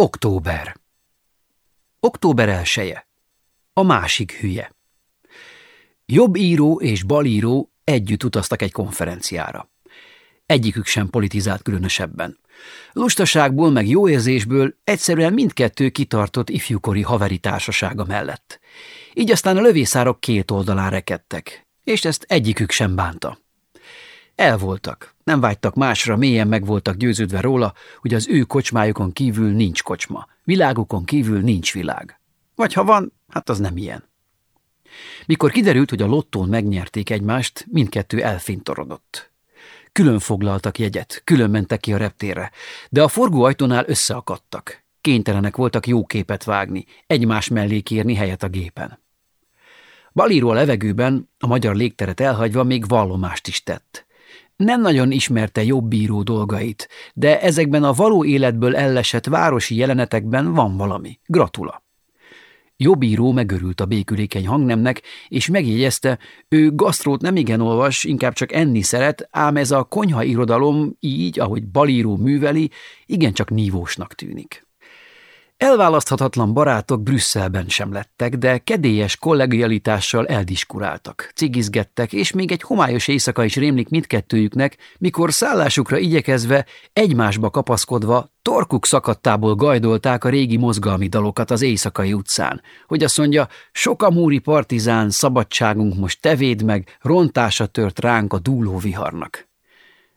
Október Október elsője. A másik hülye. Jobb író és balíró együtt utaztak egy konferenciára. Egyikük sem politizált különösebben. Lustaságból meg jó érzésből egyszerűen mindkettő kitartott ifjúkori haveri társasága mellett. Így aztán a lövészárok két oldalán rekedtek, és ezt egyikük sem bánta. El voltak, nem vágytak másra, mélyen meg voltak győződve róla, hogy az ő kocsmájukon kívül nincs kocsma, világukon kívül nincs világ. Vagy ha van, hát az nem ilyen. Mikor kiderült, hogy a lottón megnyerték egymást, mindkettő elfintorodott. Külön foglaltak jegyet, külön mentek ki a reptérre, de a forgóajtónál összeakadtak. Kénytelenek voltak jó képet vágni, egymás mellé kérni helyet a gépen. Balíró a levegőben, a magyar légteret elhagyva még vallomást is tett. Nem nagyon ismerte jobb bíró dolgait, de ezekben a való életből ellesett városi jelenetekben van valami. Gratula! Jobb író megörült a békülékeny hangnemnek, és megjegyezte, ő gasztrót nem igen olvas, inkább csak enni szeret, ám ez a konyha irodalom így, ahogy balíró műveli, igencsak nívósnak tűnik. Elválaszthatatlan barátok Brüsszelben sem lettek, de kedélyes kollegialitással eldiskuráltak, cigizgettek, és még egy homályos éjszaka is rémlik mindkettőjüknek, mikor szállásukra igyekezve, egymásba kapaszkodva, torkuk szakadtából gajdolták a régi mozgalmi dalokat az éjszakai utcán, hogy azt mondja, sokamúri partizán, szabadságunk most tevéd meg, rontása tört ránk a dúló viharnak.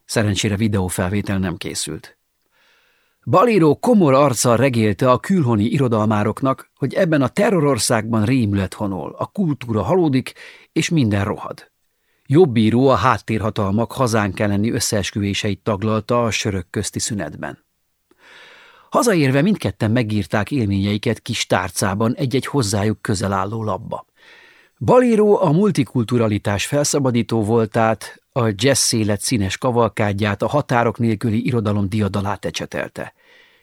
Szerencsére videófelvétel nem készült. Balíró komor arccal regélte a külhoni irodalmároknak, hogy ebben a terrorországban rémület honol, a kultúra halódik, és minden rohad. Jobbíró a háttérhatalmak hazánk elleni összeesküvéseit taglalta a sörök közti szünetben. Hazaérve mindketten megírták élményeiket kis tárcában egy-egy hozzájuk közel álló labba. Balíró a multikulturalitás felszabadító voltát, a jazz élet színes kavalkádját, a határok nélküli irodalom diadalát ecsetelte.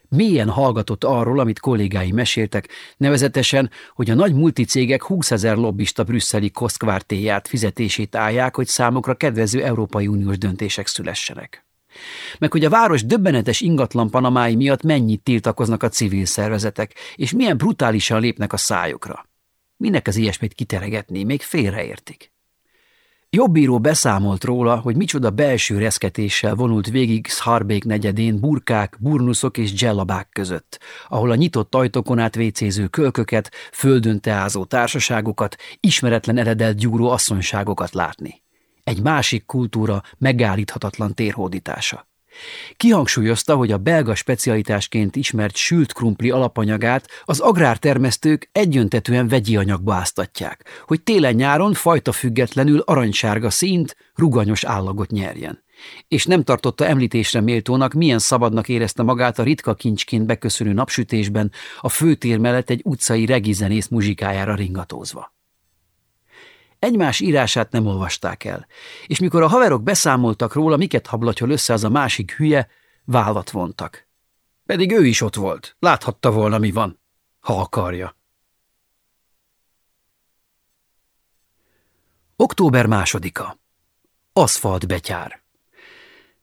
Mélyen hallgatott arról, amit kollégái meséltek, nevezetesen, hogy a nagy multicégek 20 ezer lobbista brüsszeli koszkvártéját fizetését állják, hogy számokra kedvező Európai Uniós döntések szülessenek. Meg hogy a város döbbenetes ingatlan panamái miatt mennyit tiltakoznak a civil szervezetek, és milyen brutálisan lépnek a szájukra. Minek az ilyesmit kiteregetni, még félreértik. Jobbíró beszámolt róla, hogy micsoda belső reszketéssel vonult végig Szharbék negyedén burkák, burnuszok és dzsellabák között, ahol a nyitott ajtókon át vécéző kölköket, földön teázó társaságokat, ismeretlen eredelt gyúró asszonyságokat látni. Egy másik kultúra megállíthatatlan térhódítása. Kihangsúlyozta, hogy a belga specialitásként ismert sült krumpli alapanyagát az agrártermesztők egyöntetően vegyi anyagba áztatják, hogy télen-nyáron fajta függetlenül aranysárga színt, ruganyos állagot nyerjen. És nem tartotta említésre méltónak, milyen szabadnak érezte magát a ritka kincsként beköszönő napsütésben, a főtér mellett egy utcai regizenész muzsikájára ringatózva. Egymás írását nem olvasták el, és mikor a haverok beszámoltak róla, miket hablatyol össze az a másik hülye, vállat vontak. Pedig ő is ott volt, láthatta volna, mi van, ha akarja. Október másodika. Aszfalt betyár.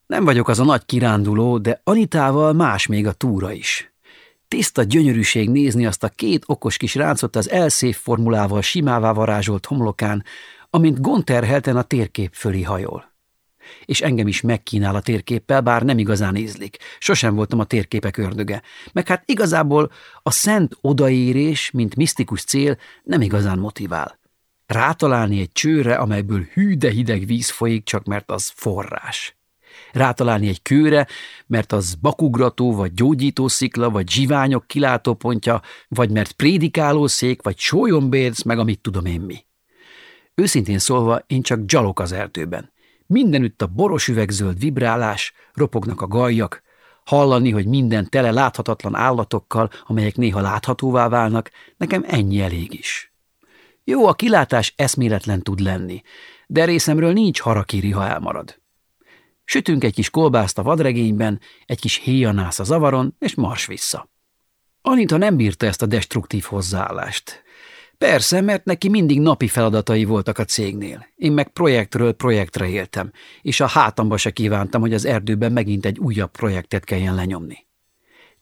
Nem vagyok az a nagy kiránduló, de Anitával más még a túra is. Tiszta gyönyörűség nézni azt a két okos kis ráncot az elszép formulával simává varázsolt homlokán, amint gonterhelten a térkép fölé hajol. És engem is megkínál a térképpel, bár nem igazán ízlik. Sosem voltam a térképek ördöge. Meg hát igazából a szent odaérés, mint misztikus cél nem igazán motivál. Rátalálni egy csőre, amelyből hű de hideg víz folyik, csak mert az forrás rátalálni egy kőre, mert az bakugrató, vagy gyógyítószikla, vagy zsiványok kilátópontja, vagy mert prédikálószék, vagy sólyombérc, meg amit tudom én mi. Őszintén szólva, én csak gyalok az erdőben. Mindenütt a boros üvegzöld vibrálás, ropognak a gajjak, hallani, hogy minden tele láthatatlan állatokkal, amelyek néha láthatóvá válnak, nekem ennyi elég is. Jó, a kilátás eszméletlen tud lenni, de részemről nincs harakiri, ha elmarad. Sütünk egy kis kolbászt a vadregényben, egy kis héjanász a zavaron, és mars vissza. Anita nem bírta ezt a destruktív hozzáállást. Persze, mert neki mindig napi feladatai voltak a cégnél. Én meg projektről projektre éltem, és a hátamba se kívántam, hogy az erdőben megint egy újabb projektet kelljen lenyomni.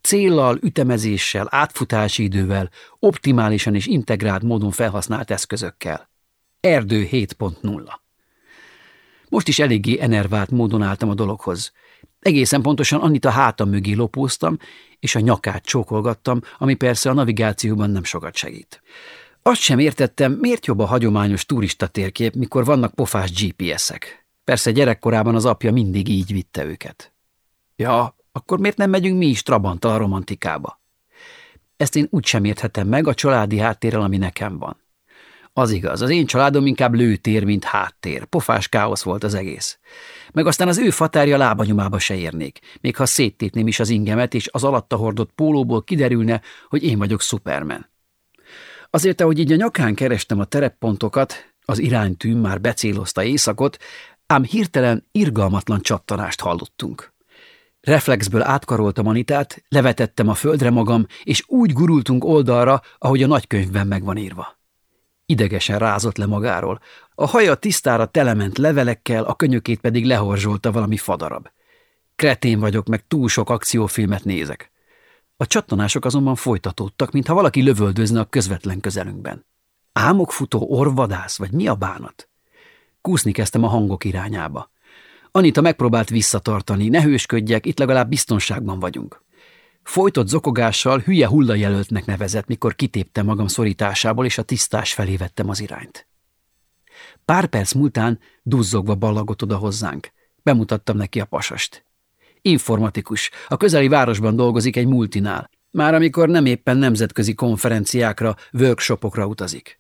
céllal, ütemezéssel, átfutási idővel, optimálisan és integrált módon felhasznált eszközökkel. Erdő 7.0 Most is eléggé enervált módon álltam a dologhoz. Egészen pontosan annyit a hátam mögé lopóztam, és a nyakát csókolgattam, ami persze a navigációban nem sokat segít. Azt sem értettem, miért jobb a hagyományos turista térkép, mikor vannak pofás GPS-ek. Persze gyerekkorában az apja mindig így vitte őket. Ja, akkor miért nem megyünk mi is Trabanttal a romantikába? Ezt én úgy sem érthetem meg a családi háttérrel, ami nekem van. Az igaz, az én családom inkább lőtér, mint háttér. Pofás káosz volt az egész. Meg aztán az ő fatárja lábanyomába se érnék, még ha széttépném is az ingemet, és az alatta hordott pólóból kiderülne, hogy én vagyok Superman. Azért, ahogy így a nyakán kerestem a tereppontokat, az iránytűm már becélozta éjszakot, ám hirtelen irgalmatlan csattanást hallottunk. Reflexből átkaroltam Anitát, levetettem a földre magam, és úgy gurultunk oldalra, ahogy a nagykönyvben meg van írva. Idegesen rázott le magáról. A haja tisztára telement levelekkel, a könyökét pedig lehorzsolta valami fadarab. Kretén vagyok, meg túl sok akciófilmet nézek. A csattanások azonban folytatódtak, mintha valaki lövöldözne a közvetlen közelünkben. Álmokfutó orvadász, vagy mi a bánat? Kúszni kezdtem a hangok irányába. Anita megpróbált visszatartani, ne hősködjek, itt legalább biztonságban vagyunk. Folytott zokogással hülye hullajelöltnek nevezett, mikor kitéptem magam szorításából, és a tisztás felé vettem az irányt. Pár perc múltán duzzogva ballagott oda hozzánk. Bemutattam neki a pasast. Informatikus, a közeli városban dolgozik egy multinál, már amikor nem éppen nemzetközi konferenciákra, workshopokra utazik.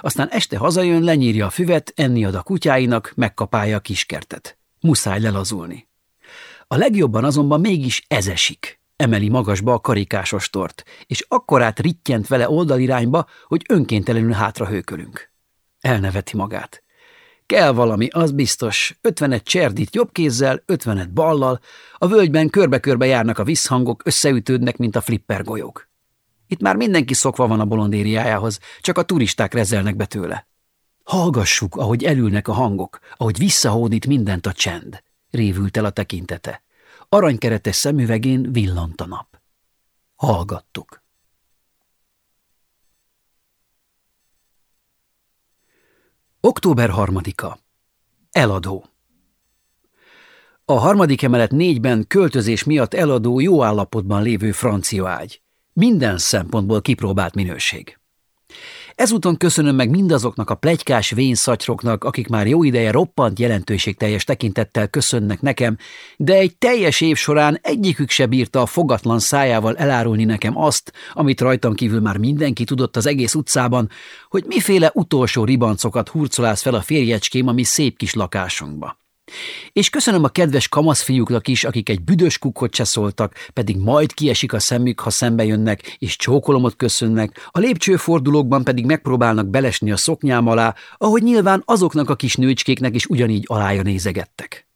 Aztán este hazajön, lenyírja a füvet, enni ad a kutyáinak, megkapálja a kiskertet. Muszáj lelazulni. A legjobban azonban mégis ezesik. Emeli magasba a karikásos tort, és akkorát rittyent vele oldalirányba, hogy önkéntelenül hátra hőkölünk. Elneveti magát. Kell valami, az biztos. Ötvenet cserdít jobb kézzel, ötvenet ballal, a völgyben körbe-körbe járnak a visszhangok, összeütődnek, mint a flipper golyók. Itt már mindenki szokva van a bolondériájához, csak a turisták rezelnek be tőle. Hallgassuk, ahogy elülnek a hangok, ahogy visszahódít mindent a csend. Révült el a tekintete. Aranykeretes szemüvegén villant a nap. Hallgattuk. Október harmadika. Eladó. A harmadik emelet négyben költözés miatt eladó jó állapotban lévő francia ágy. Minden szempontból kipróbált minőség. Ezúton köszönöm meg mindazoknak a plegykás vénszatyroknak, akik már jó ideje roppant jelentőségteljes tekintettel köszönnek nekem, de egy teljes év során egyikük se bírta a fogatlan szájával elárulni nekem azt, amit rajtam kívül már mindenki tudott az egész utcában, hogy miféle utolsó ribancokat hurcolász fel a férjecském a mi szép kis lakásunkba. És köszönöm a kedves kamaszfiúknak is, akik egy büdös kukkot se szóltak, pedig majd kiesik a szemük, ha szembe jönnek, és csókolomot köszönnek, a lépcsőfordulókban pedig megpróbálnak belesni a szoknyám alá, ahogy nyilván azoknak a kis nőcskéknek is ugyanígy alája nézegettek.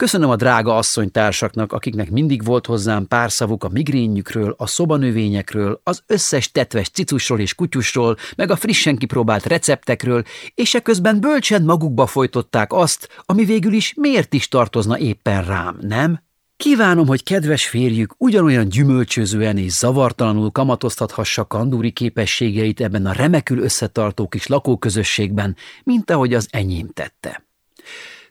Köszönöm a drága asszonytársaknak, akiknek mindig volt hozzám pár szavuk a migrényükről, a szobanövényekről, az összes tetves cicusról és kutyusról, meg a frissen kipróbált receptekről, és eközben bölcsen magukba folytották azt, ami végül is miért is tartozna éppen rám, nem? Kívánom, hogy kedves férjük ugyanolyan gyümölcsözően és zavartalanul kamatoztathassa kandúri képességeit ebben a remekül összetartó kis lakóközösségben, mint ahogy az enyém tette.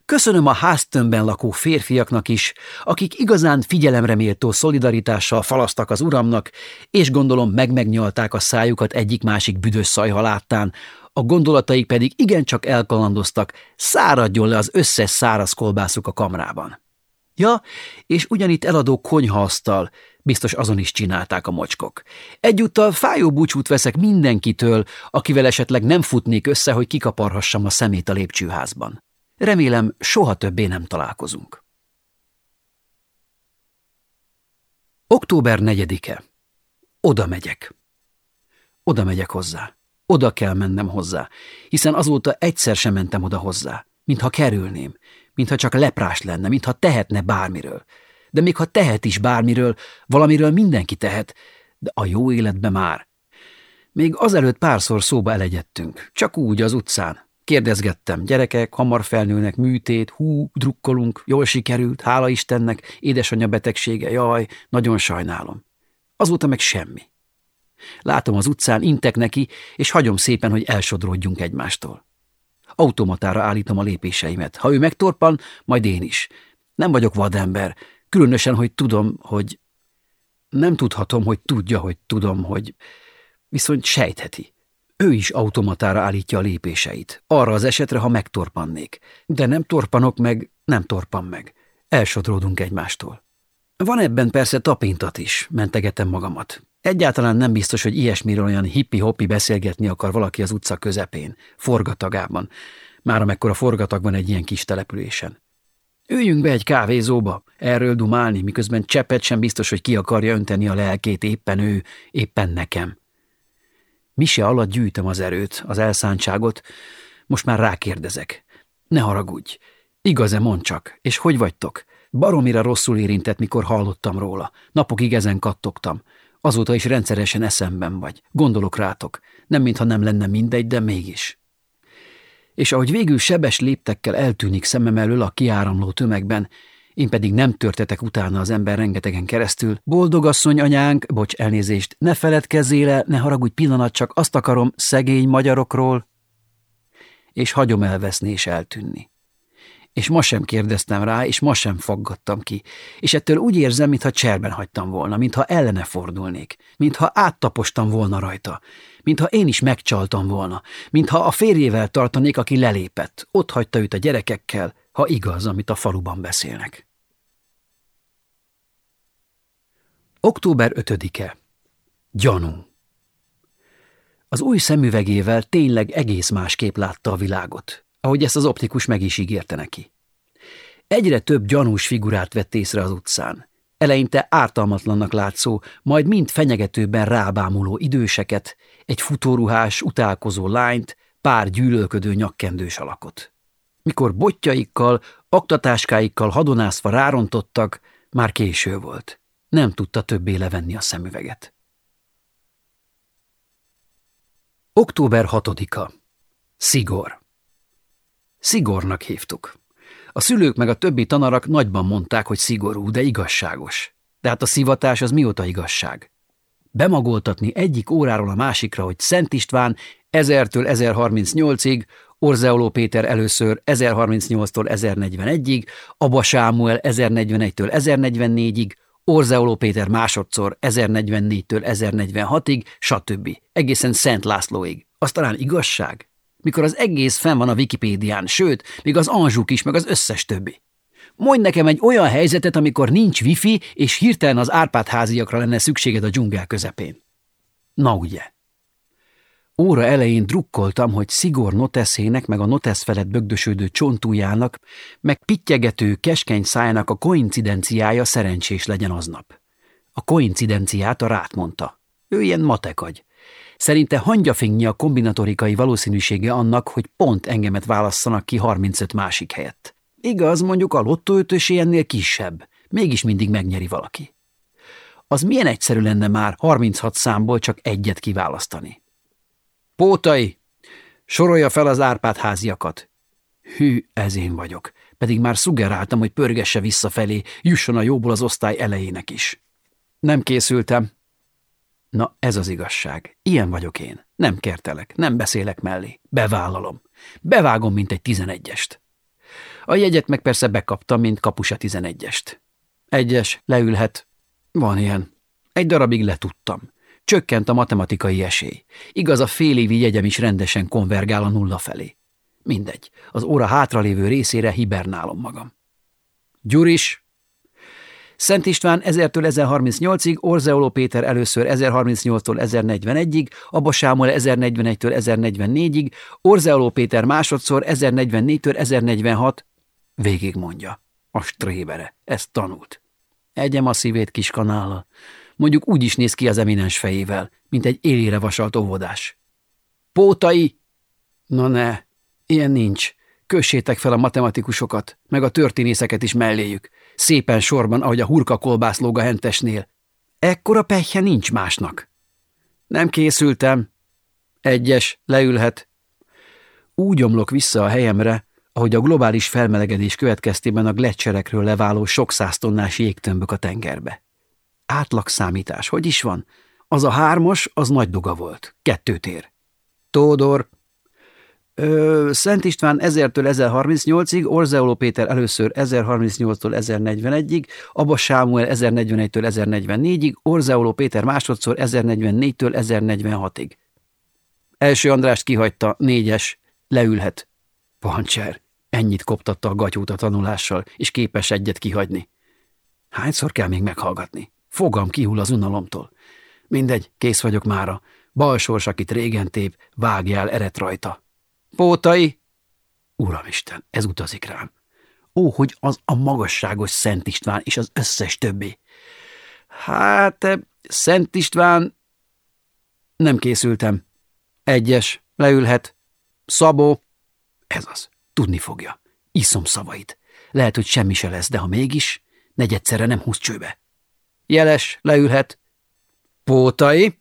Köszönöm a háztömbben lakó férfiaknak is, akik igazán figyelemre méltó szolidaritással falasztak az uramnak, és gondolom megmegnyalták a szájukat egyik-másik büdös szajha láttán, a gondolataik pedig igencsak elkalandoztak, száradjon le az összes száraz kolbászuk a kamrában. Ja, és ugyanitt eladó konyhaasztal, biztos azon is csinálták a mocskok. Egyúttal fájó búcsút veszek mindenkitől, akivel esetleg nem futnék össze, hogy kikaparhassam a szemét a lépcsőházban. Remélem, soha többé nem találkozunk. Október 4-e. Oda megyek. Oda megyek hozzá. Oda kell mennem hozzá, hiszen azóta egyszer sem mentem oda hozzá, mintha kerülném, mintha csak leprás lenne, mintha tehetne bármiről. De még ha tehet is bármiről, valamiről mindenki tehet, de a jó életbe már. Még azelőtt párszor szóba elegyedtünk, csak úgy az utcán, Kérdezgettem, gyerekek, hamar felnőnek, műtét, hú, drukkolunk, jól sikerült, hála Istennek, édesanyja betegsége, jaj, nagyon sajnálom. Azóta meg semmi. Látom az utcán, intek neki, és hagyom szépen, hogy elsodródjunk egymástól. Automatára állítom a lépéseimet. Ha ő megtorpan, majd én is. Nem vagyok vadember, különösen, hogy tudom, hogy... Nem tudhatom, hogy tudja, hogy tudom, hogy... Viszont sejtheti. Ő is automatára állítja a lépéseit, arra az esetre, ha megtorpannék. De nem torpanok meg, nem torpan meg. Elsodródunk egymástól. Van ebben persze tapintat is, mentegetem magamat. Egyáltalán nem biztos, hogy ilyesmiről olyan hippi-hoppi beszélgetni akar valaki az utca közepén, forgatagában, már amekkor a forgatag van egy ilyen kis településen. Üljünk be egy kávézóba, erről dumálni, miközben cseppet sem biztos, hogy ki akarja önteni a lelkét éppen ő, éppen nekem. Mise alatt gyűjtöm az erőt, az elszántságot, most már rákérdezek. Ne haragudj, igaz-e mond csak, és hogy vagytok? Baromira rosszul érintett, mikor hallottam róla. Napokig ezen kattogtam. Azóta is rendszeresen eszemben vagy. Gondolok rátok. Nem mintha nem lenne mindegy, de mégis. És ahogy végül sebes léptekkel eltűnik szemem elől a kiáramló tömegben, én pedig nem törtetek utána az ember rengetegen keresztül. Boldog asszony anyánk, bocs elnézést, ne feledkezzél el, ne haragudj pillanat, csak azt akarom szegény magyarokról, és hagyom elveszni és eltűnni és ma sem kérdeztem rá, és ma sem faggattam ki, és ettől úgy érzem, mintha cserben hagytam volna, mintha ellene fordulnék, mintha áttapostam volna rajta, mintha én is megcsaltam volna, mintha a férjével tartanék, aki lelépett, ott hagyta őt a gyerekekkel, ha igaz, amit a faluban beszélnek. Október 5-e. Gyanú. Az új szemüvegével tényleg egész másképp látta a világot ahogy ezt az optikus meg is ígérte neki. Egyre több gyanús figurát vett észre az utcán. Eleinte ártalmatlannak látszó, majd mind fenyegetőben rábámuló időseket, egy futóruhás, utálkozó lányt, pár gyűlölködő nyakkendős alakot. Mikor botjaikkal, aktatáskáikkal hadonászva rárontottak, már késő volt. Nem tudta többé levenni a szemüveget. Október 6-a. Szigor. Szigornak hívtuk. A szülők meg a többi tanarak nagyban mondták, hogy szigorú, de igazságos. De hát a szivatás az mióta igazság? Bemagoltatni egyik óráról a másikra, hogy Szent István 1000-től 1038-ig, Orzeoló Péter először 1038-tól 1041-ig, Aba Sámuel 1041-től 1044-ig, Orzeoló Péter másodszor 1044-től 1046-ig, stb. Egészen Szent Lászlóig. Az talán igazság? mikor az egész fenn van a Wikipédián, sőt, még az Anzsuk is, meg az összes többi. Mondj nekem egy olyan helyzetet, amikor nincs wifi, és hirtelen az Árpád háziakra lenne szükséged a dzsungel közepén. Na ugye. Óra elején drukkoltam, hogy Szigor noteszének, meg a notesz felett bögdösödő csontújának, meg pittyegető, keskeny szájának a koincidenciája szerencsés legyen aznap. A koincidenciát a rát mondta. Ő ilyen matekagy. Szerinte hangyafénynyi a kombinatorikai valószínűsége annak, hogy pont engemet válasszanak ki 35 másik helyett. Igaz, mondjuk a lottóötösé ennél kisebb, mégis mindig megnyeri valaki. Az milyen egyszerű lenne már 36 számból csak egyet kiválasztani. Pótai! Sorolja fel az Árpád háziakat. Hű, ez én vagyok, pedig már szugeráltam, hogy pörgesse visszafelé, jusson a jóból az osztály elejének is. Nem készültem, Na, ez az igazság. Ilyen vagyok én. Nem kertelek, nem beszélek mellé. Bevállalom. Bevágom, mint egy tizenegyest. A jegyet meg persze bekaptam, mint kapusa tizenegyest. Egyes, leülhet. Van ilyen. Egy darabig letudtam. Csökkent a matematikai esély. Igaz, a fél évi jegyem is rendesen konvergál a nulla felé. Mindegy, az óra hátralévő részére hibernálom magam. Gyuris, Szent István 1000-től 1038-ig, Orzeoló Péter először 1038-tól 1041-ig, Abba Sámuel 1041-től 1044-ig, Orzeoló Péter másodszor 1044-től 1046, végig mondja. A strébere, ezt tanult. Egyem a szívét kis kanállal. Mondjuk úgy is néz ki az eminens fejével, mint egy élére vasalt óvodás. Pótai! Na ne, ilyen nincs. Kössétek fel a matematikusokat, meg a történészeket is melléjük szépen sorban, ahogy a hurka kolbász lóg a hentesnél. Ekkora pehje nincs másnak. Nem készültem. Egyes, leülhet. Úgy omlok vissza a helyemre, ahogy a globális felmelegedés következtében a gletszerekről leváló sok száz tonnás jégtömbök a tengerbe. Átlagszámítás, hogy is van? Az a hármas, az nagy duga volt. Kettőt ér. Tódor. Ö, Szent István 1000-től 1038-ig, Orzeoló Péter először 1038-tól 1041-ig, Abba Sámuel 1041-től 1044-ig, Orzeoló Péter másodszor 1044-től 1046-ig. Első Andrást kihagyta, négyes, leülhet. Pancser, ennyit koptatta a gatyút a tanulással, és képes egyet kihagyni. Hányszor kell még meghallgatni? Fogam kihull az unalomtól. Mindegy, kész vagyok mára. Balsors, akit régen tép, vágjál eret rajta. Pótai! Uramisten, ez utazik rám. Ó, hogy az a magasságos Szent István és az összes többi. Hát, eh, Szent István... Nem készültem. Egyes, leülhet. Szabó. Ez az, tudni fogja. Iszom szavait. Lehet, hogy semmi se lesz, de ha mégis, negyedszerre nem húz csőbe. Jeles, leülhet. Pótai.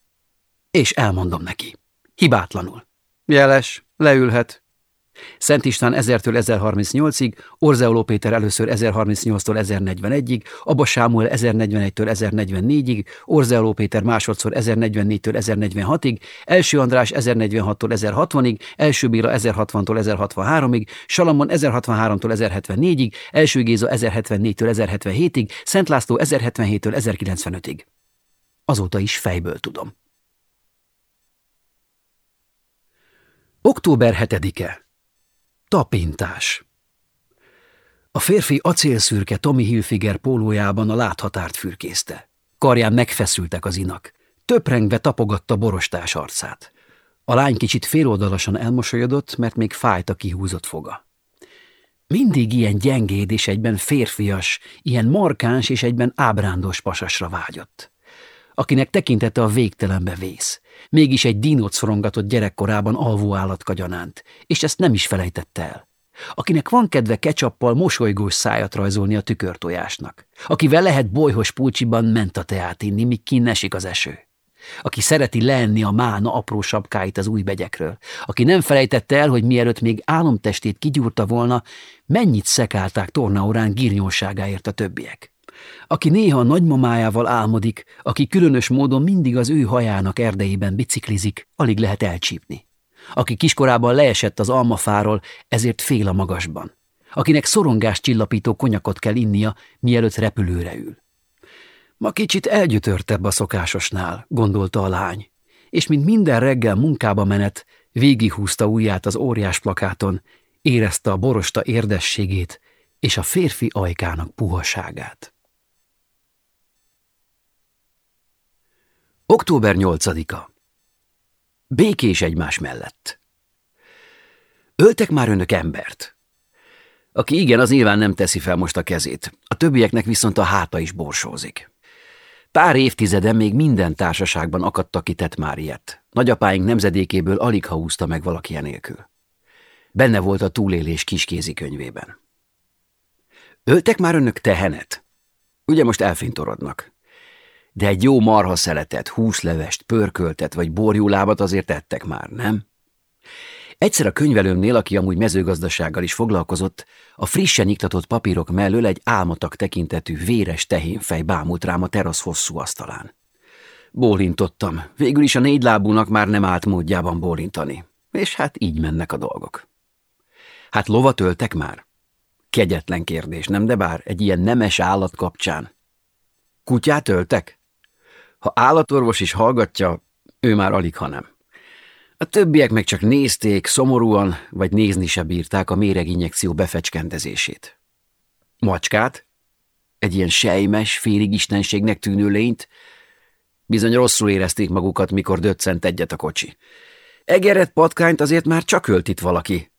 És elmondom neki. Hibátlanul. Jeles, leülhet. Szent István 1000-től 1038-ig, Orzeoló Péter először 1038-tól 1041-ig, Abba Sámuel 1041-től 1044-ig, Orzeoló Péter másodszor 1044-től 1046-ig, Első András 1046-tól 1060-ig, Első Béla 1060-tól 1063-ig, Salamon 1063-tól 1074-ig, Első Géza 1074-től 1077-ig, Szent László 1077-től 1095-ig. Azóta is fejből tudom. Október 7-e Tapintás A férfi acélszürke Tommy Hilfiger pólójában a láthatárt fürkészte. Karján megfeszültek az inak. Töprengve tapogatta borostás arcát. A lány kicsit féloldalasan elmosolyodott, mert még fájt a kihúzott foga. Mindig ilyen gyengéd és egyben férfias, ilyen markáns és egyben ábrándos pasasra vágyott. Akinek tekintete a végtelenbe vész, Mégis egy dínót szorongatott gyerekkorában alvó állatka gyanánt, és ezt nem is felejtette el. Akinek van kedve kecsappal mosolygós szájat rajzolni a tükörtojásnak. Akivel lehet bolyhos pulcsiban teát inni, míg kinesik az eső. Aki szereti leenni a mána apró sapkáit az új begyekről. Aki nem felejtette el, hogy mielőtt még álomtestét kigyúrta volna, mennyit szekálták tornaórán gírnyóságáért a többiek aki néha a nagymamájával álmodik, aki különös módon mindig az ő hajának erdeiben biciklizik, alig lehet elcsípni. Aki kiskorában leesett az almafáról, ezért fél a magasban. Akinek szorongás csillapító konyakot kell innia, mielőtt repülőre ül. Ma kicsit elgyötörtebb a szokásosnál, gondolta a lány, és mint minden reggel munkába menet, végighúzta ujját az óriás plakáton, érezte a borosta érdességét és a férfi ajkának puhaságát. Október 8-a. Békés egymás mellett. Öltek már önök embert? Aki igen, az nyilván nem teszi fel most a kezét, a többieknek viszont a háta is borsózik. Pár évtizeden még minden társaságban akadtak ki tett. Nagyapáink nemzedékéből alig ha úszta meg valaki nélkül. Benne volt a túlélés kiskézi könyvében. Öltek már önök tehenet? Ugye most elfintorodnak de egy jó marha szeletet, húslevest, pörköltet vagy borjúlábat azért ettek már, nem? Egyszer a könyvelőmnél, aki amúgy mezőgazdasággal is foglalkozott, a frissen iktatott papírok mellől egy álmatak tekintetű véres tehénfej bámult rám a terasz hosszú asztalán. Bólintottam. Végül is a négy lábúnak már nem állt módjában bólintani. És hát így mennek a dolgok. Hát lovat öltek már? Kegyetlen kérdés, nem de bár egy ilyen nemes állat kapcsán. Kutyát öltek? Ha állatorvos is hallgatja, ő már alig, ha nem. A többiek meg csak nézték, szomorúan, vagy nézni se bírták a méreginjekció befecskendezését. Macskát? Egy ilyen sejmes, félig istenségnek tűnő lényt? Bizony rosszul érezték magukat, mikor döccent egyet a kocsi. Egeret patkányt azért már csak ölt itt valaki.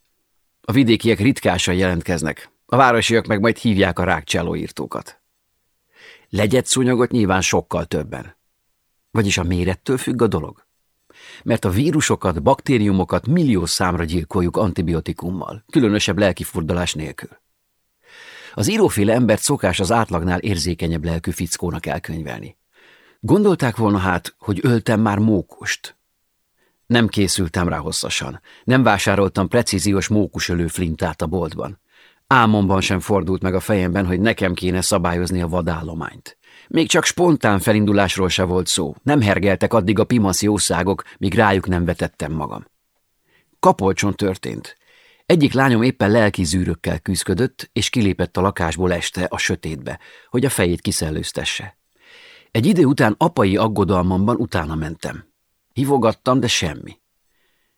A vidékiek ritkásan jelentkeznek, a városiak meg majd hívják a rákcsellóírtókat. Legyet szúnyogot nyilván sokkal többen. Vagyis a mérettől függ a dolog. Mert a vírusokat, baktériumokat millió számra gyilkoljuk antibiotikummal, különösebb lelkifurdalás nélkül. Az íróféle embert szokás az átlagnál érzékenyebb lelkű fickónak elkönyvelni. Gondolták volna hát, hogy öltem már mókust. Nem készültem rá hosszasan. Nem vásároltam precíziós mókusölő flintát a boltban. Álmomban sem fordult meg a fejemben, hogy nekem kéne szabályozni a vadállományt. Még csak spontán felindulásról se volt szó. Nem hergeltek addig a pimasz jószágok, míg rájuk nem vetettem magam. Kapolcson történt. Egyik lányom éppen lelki zűrökkel küzdködött, és kilépett a lakásból este a sötétbe, hogy a fejét kiszellőztesse. Egy idő után apai aggodalmamban utána mentem. Hívogattam, de semmi.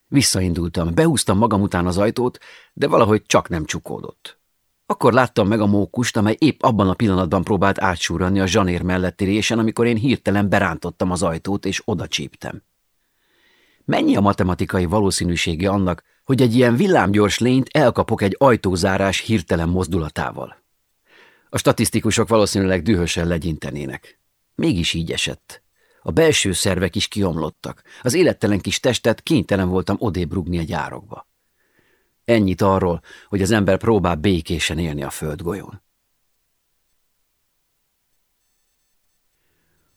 Visszaindultam, behúztam magam után az ajtót, de valahogy csak nem csukódott. Akkor láttam meg a mókust, amely épp abban a pillanatban próbált átsúrani a zsanér melletti résen, amikor én hirtelen berántottam az ajtót, és oda csíptem. Mennyi a matematikai valószínűsége annak, hogy egy ilyen villámgyors lényt elkapok egy ajtózárás hirtelen mozdulatával? A statisztikusok valószínűleg dühösen legyintenének. Mégis így esett. A belső szervek is kiomlottak. Az élettelen kis testet kénytelen voltam odébb rugni a gyárokba. Ennyit arról, hogy az ember próbál békésen élni a földgolyón.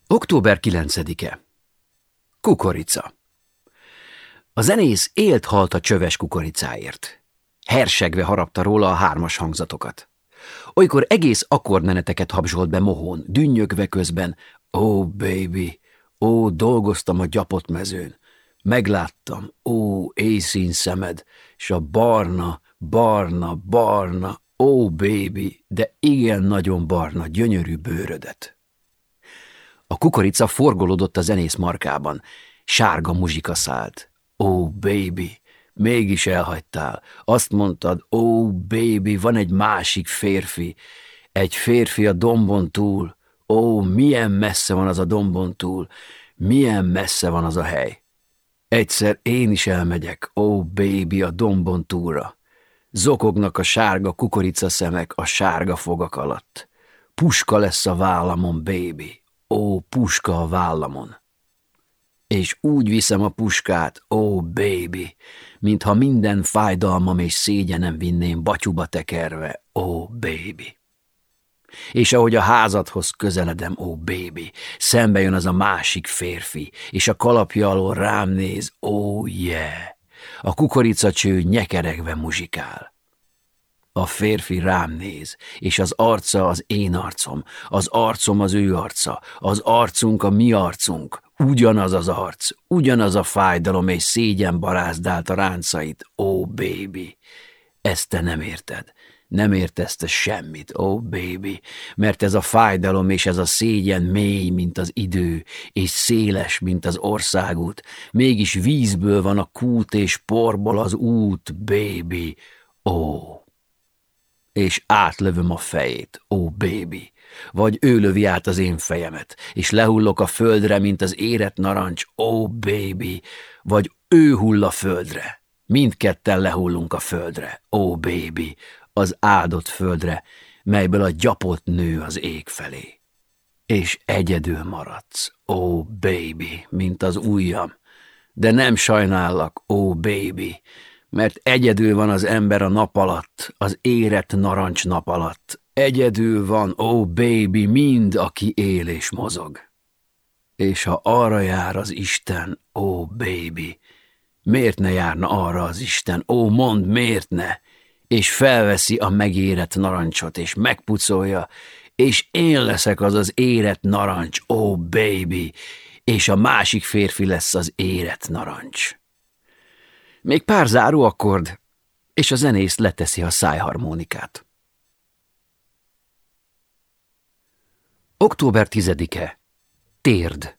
Október 9-e Kukorica A zenész élt halt a csöves kukoricáért. Hersegve harapta róla a hármas hangzatokat. Olykor egész akkordmeneteket habzsolt be mohón, dünnyögve közben. Ó, oh, baby, ó, oh, dolgoztam a gyapott mezőn. Megláttam, ó, éjszín szemed, s a barna, barna, barna, ó, baby, de igen nagyon barna, gyönyörű bőrödet. A kukorica forgolódott a zenész markában, sárga muzsika szállt. Ó, baby, mégis elhagytál. Azt mondtad, ó, baby, van egy másik férfi, egy férfi a dombon túl. Ó, milyen messze van az a dombon túl, milyen messze van az a hely. Egyszer én is elmegyek, ó oh baby, a dombon túra. Zokognak a sárga kukorica szemek a sárga fogak alatt. Puska lesz a vállamon, baby, ó, oh, puska a vállamon. És úgy viszem a puskát, ó, oh, baby, mintha minden fájdalmam és szégyenem vinném batyuba tekerve, ó, oh, baby. És ahogy a házadhoz közeledem, ó, baby, szembe jön az a másik férfi, és a kalapja alól rám néz, ó, yeah. A kukoricacső nyekeregve muzsikál. A férfi rám néz, és az arca az én arcom, az arcom az ő arca, az arcunk a mi arcunk, ugyanaz az arc, ugyanaz a fájdalom és szégyen barázdált a ráncait, ó, baby. Ezt te nem érted. Nem értezte semmit, ó oh baby, mert ez a fájdalom és ez a szégyen mély, mint az idő, és széles, mint az országút, mégis vízből van a kút és porból az út, baby, ó. Oh. És átlövöm a fejét, ó oh baby, vagy ő lövi át az én fejemet, és lehullok a földre, mint az érett narancs, ó oh baby, vagy ő hull a földre. Mindketten lehullunk a földre, ó oh baby, az áldott földre, melyből a gyapott nő az ég felé. És egyedül maradsz, ó baby, mint az ujjam, de nem sajnállak, ó baby, mert egyedül van az ember a nap alatt, az érett narancs nap alatt. Egyedül van, ó baby, mind, aki él és mozog. És ha arra jár az Isten, ó baby, miért ne járna arra az Isten? Ó, mondd, miért ne? És felveszi a megérett narancsot, és megpucolja, és én leszek az az érett narancs, oh baby, és a másik férfi lesz az érett narancs. Még pár záró akkord, és a zenész leteszi a szájharmonikát. Október 10-e. Térd.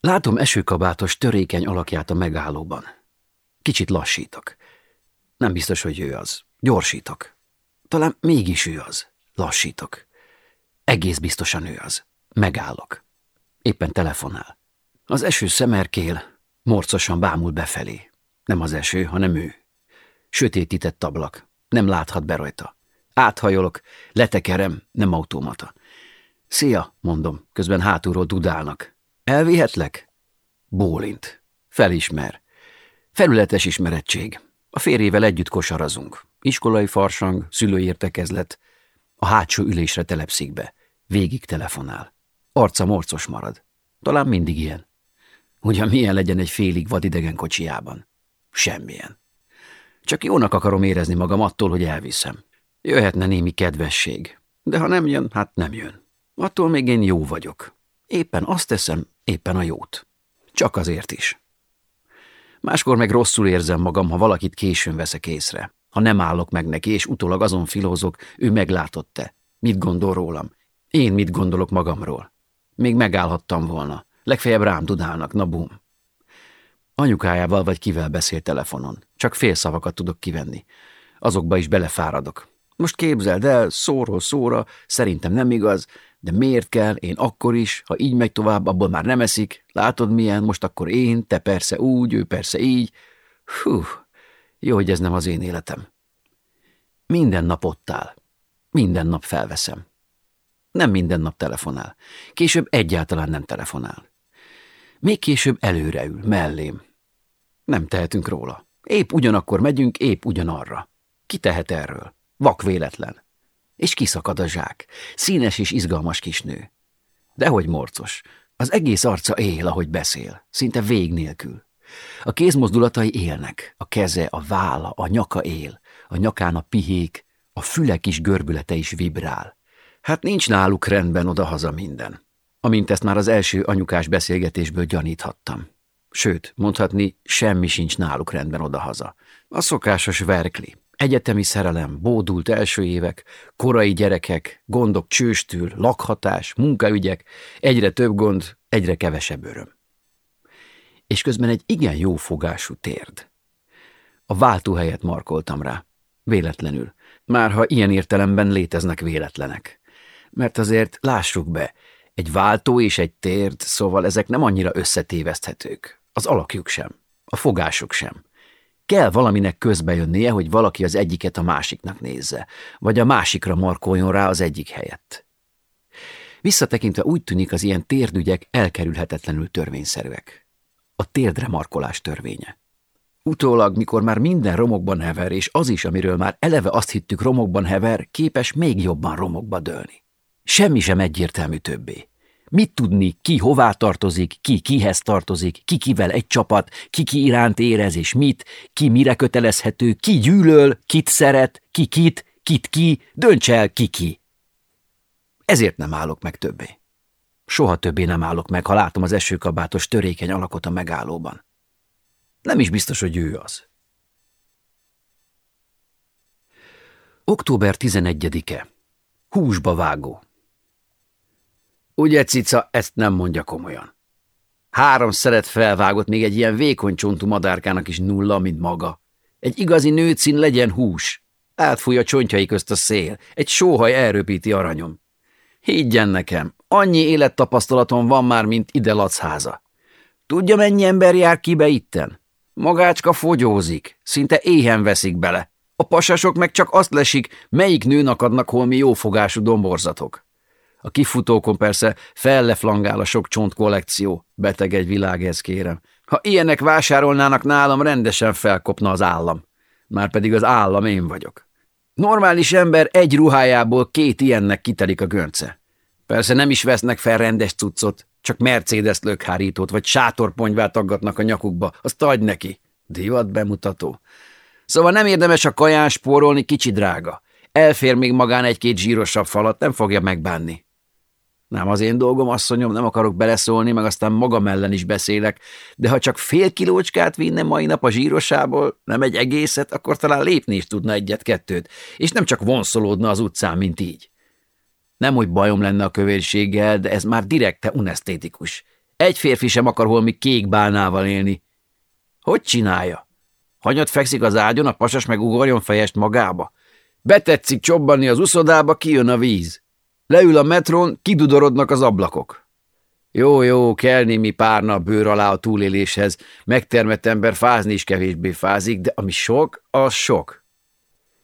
Látom esőkabátos, törékeny alakját a megállóban. Kicsit lassítok. Nem biztos, hogy ő az. Gyorsítok. Talán mégis ő az. Lassítok. Egész biztosan ő az. Megállok. Éppen telefonál. Az eső szemerkél, morcosan bámul befelé. Nem az eső, hanem ő. Sötétített ablak. Nem láthat be rajta. Áthajolok, letekerem, nem automata. Szia, mondom, közben hátulról dudálnak. Elvihetlek? Bólint. Felismer. Felületes ismerettség. A férjével együtt kosarazunk. Iskolai farsang, szülői értekezlet. A hátsó ülésre telepszik be. Végig telefonál. Arca morcos marad. Talán mindig ilyen. Ugyan milyen legyen egy félig vadidegen kocsijában? Semmilyen. Csak jónak akarom érezni magam attól, hogy elviszem. Jöhetne némi kedvesség. De ha nem jön, hát nem jön. Attól még én jó vagyok. Éppen azt teszem, éppen a jót. Csak azért is. Máskor meg rosszul érzem magam, ha valakit későn veszek észre. Ha nem állok meg neki, és utólag azon filózok, ő meglátott-e. Mit gondol rólam? Én mit gondolok magamról? Még megállhattam volna. Legfeljebb rám dudálnak, na bum. Anyukájával vagy kivel beszél telefonon. Csak fél szavakat tudok kivenni. Azokba is belefáradok. Most képzeld el, szóról szóra, szerintem nem igaz, de miért kell, én akkor is, ha így megy tovább, abból már nem eszik. Látod milyen, most akkor én, te persze úgy, ő persze így. Hú, jó, hogy ez nem az én életem. Minden nap ott áll. Minden nap felveszem. Nem minden nap telefonál. Később egyáltalán nem telefonál. Még később előre ül, mellém. Nem tehetünk róla. Épp ugyanakkor megyünk, épp ugyanarra. Ki tehet erről? Vak véletlen. És kiszakad a zsák. Színes és izgalmas kis nő. Dehogy morcos. Az egész arca él, ahogy beszél. Szinte vég nélkül. A kézmozdulatai élnek. A keze, a válla, a nyaka él. A nyakán a pihék, a füle kis görbülete is vibrál. Hát nincs náluk rendben odahaza minden. Amint ezt már az első anyukás beszélgetésből gyaníthattam. Sőt, mondhatni, semmi sincs náluk rendben odahaza. A szokásos verkli, Egyetemi szerelem, bódult első évek, korai gyerekek, gondok csőstül, lakhatás, munkaügyek, egyre több gond, egyre kevesebb öröm. És közben egy igen jó fogású térd. A váltóhelyet markoltam rá. Véletlenül. Már ha ilyen értelemben léteznek véletlenek. Mert azért lássuk be, egy váltó és egy térd, szóval ezek nem annyira összetéveszthetők. Az alakjuk sem, a fogásuk sem. Kell valaminek közbejönnie, hogy valaki az egyiket a másiknak nézze, vagy a másikra markoljon rá az egyik helyett. Visszatekintve úgy tűnik, az ilyen térdügyek elkerülhetetlenül törvényszerűek. A térdre markolás törvénye. Utólag, mikor már minden romokban hever, és az is, amiről már eleve azt hittük romokban hever, képes még jobban romokba dőlni. Semmi sem egyértelmű többé. Mit tudni, ki hová tartozik, ki kihez tartozik, ki kivel egy csapat, ki ki iránt érez és mit, ki mire kötelezhető, ki gyűlöl, kit szeret, ki kit, kit ki, dönts el ki ki. Ezért nem állok meg többé. Soha többé nem állok meg, ha látom az esőkabátos törékeny alakot a megállóban. Nem is biztos, hogy ő az. Október 11-e. Húsba vágó. Ugye, cica, ezt nem mondja komolyan. Három szeret felvágott még egy ilyen vékony csontú madárkának is nulla, mint maga. Egy igazi nőcin legyen hús. Átfúj a csontjai közt a szél. Egy sóhaj elröpíti aranyom. Higgyen nekem, annyi élettapasztalatom van már, mint ide lacháza. Tudja, mennyi ember jár kibe itten? Magácska fogyózik, szinte éhen veszik bele. A pasasok meg csak azt lesik, melyik nőnak adnak holmi jófogású domborzatok. A kifutókon persze felleflangál a sok csont kollekció. Beteg egy világ ez, kérem. Ha ilyenek vásárolnának nálam, rendesen felkopna az állam. Márpedig az állam én vagyok. Normális ember egy ruhájából két ilyennek kitelik a görce. Persze nem is vesznek fel rendes cuccot, csak Mercedes lökhárítót vagy sátorponyvát aggatnak a nyakukba, azt adj neki. Divat bemutató. Szóval nem érdemes a kaján spórolni, kicsi drága. Elfér még magán egy-két zsírosabb falat, nem fogja megbánni. Nem az én dolgom, asszonyom, nem akarok beleszólni, meg aztán magam ellen is beszélek, de ha csak fél kilócskát vinne mai nap a zsírosából, nem egy egészet, akkor talán lépni is tudna egyet-kettőt, és nem csak vonszolódna az utcán, mint így. Nem, hogy bajom lenne a kövérséggel, de ez már direkte unesztétikus. Egy férfi sem akar holmi kék bálnával élni. Hogy csinálja? Hanyat fekszik az ágyon, a pasas meg ugorjon fejest magába? Betetszik csobbanni az uszodába, kijön a víz. Leül a metrón, kidudorodnak az ablakok. Jó, jó, kell némi párna bőr alá a túléléshez, megtermett ember fázni is kevésbé fázik, de ami sok, az sok.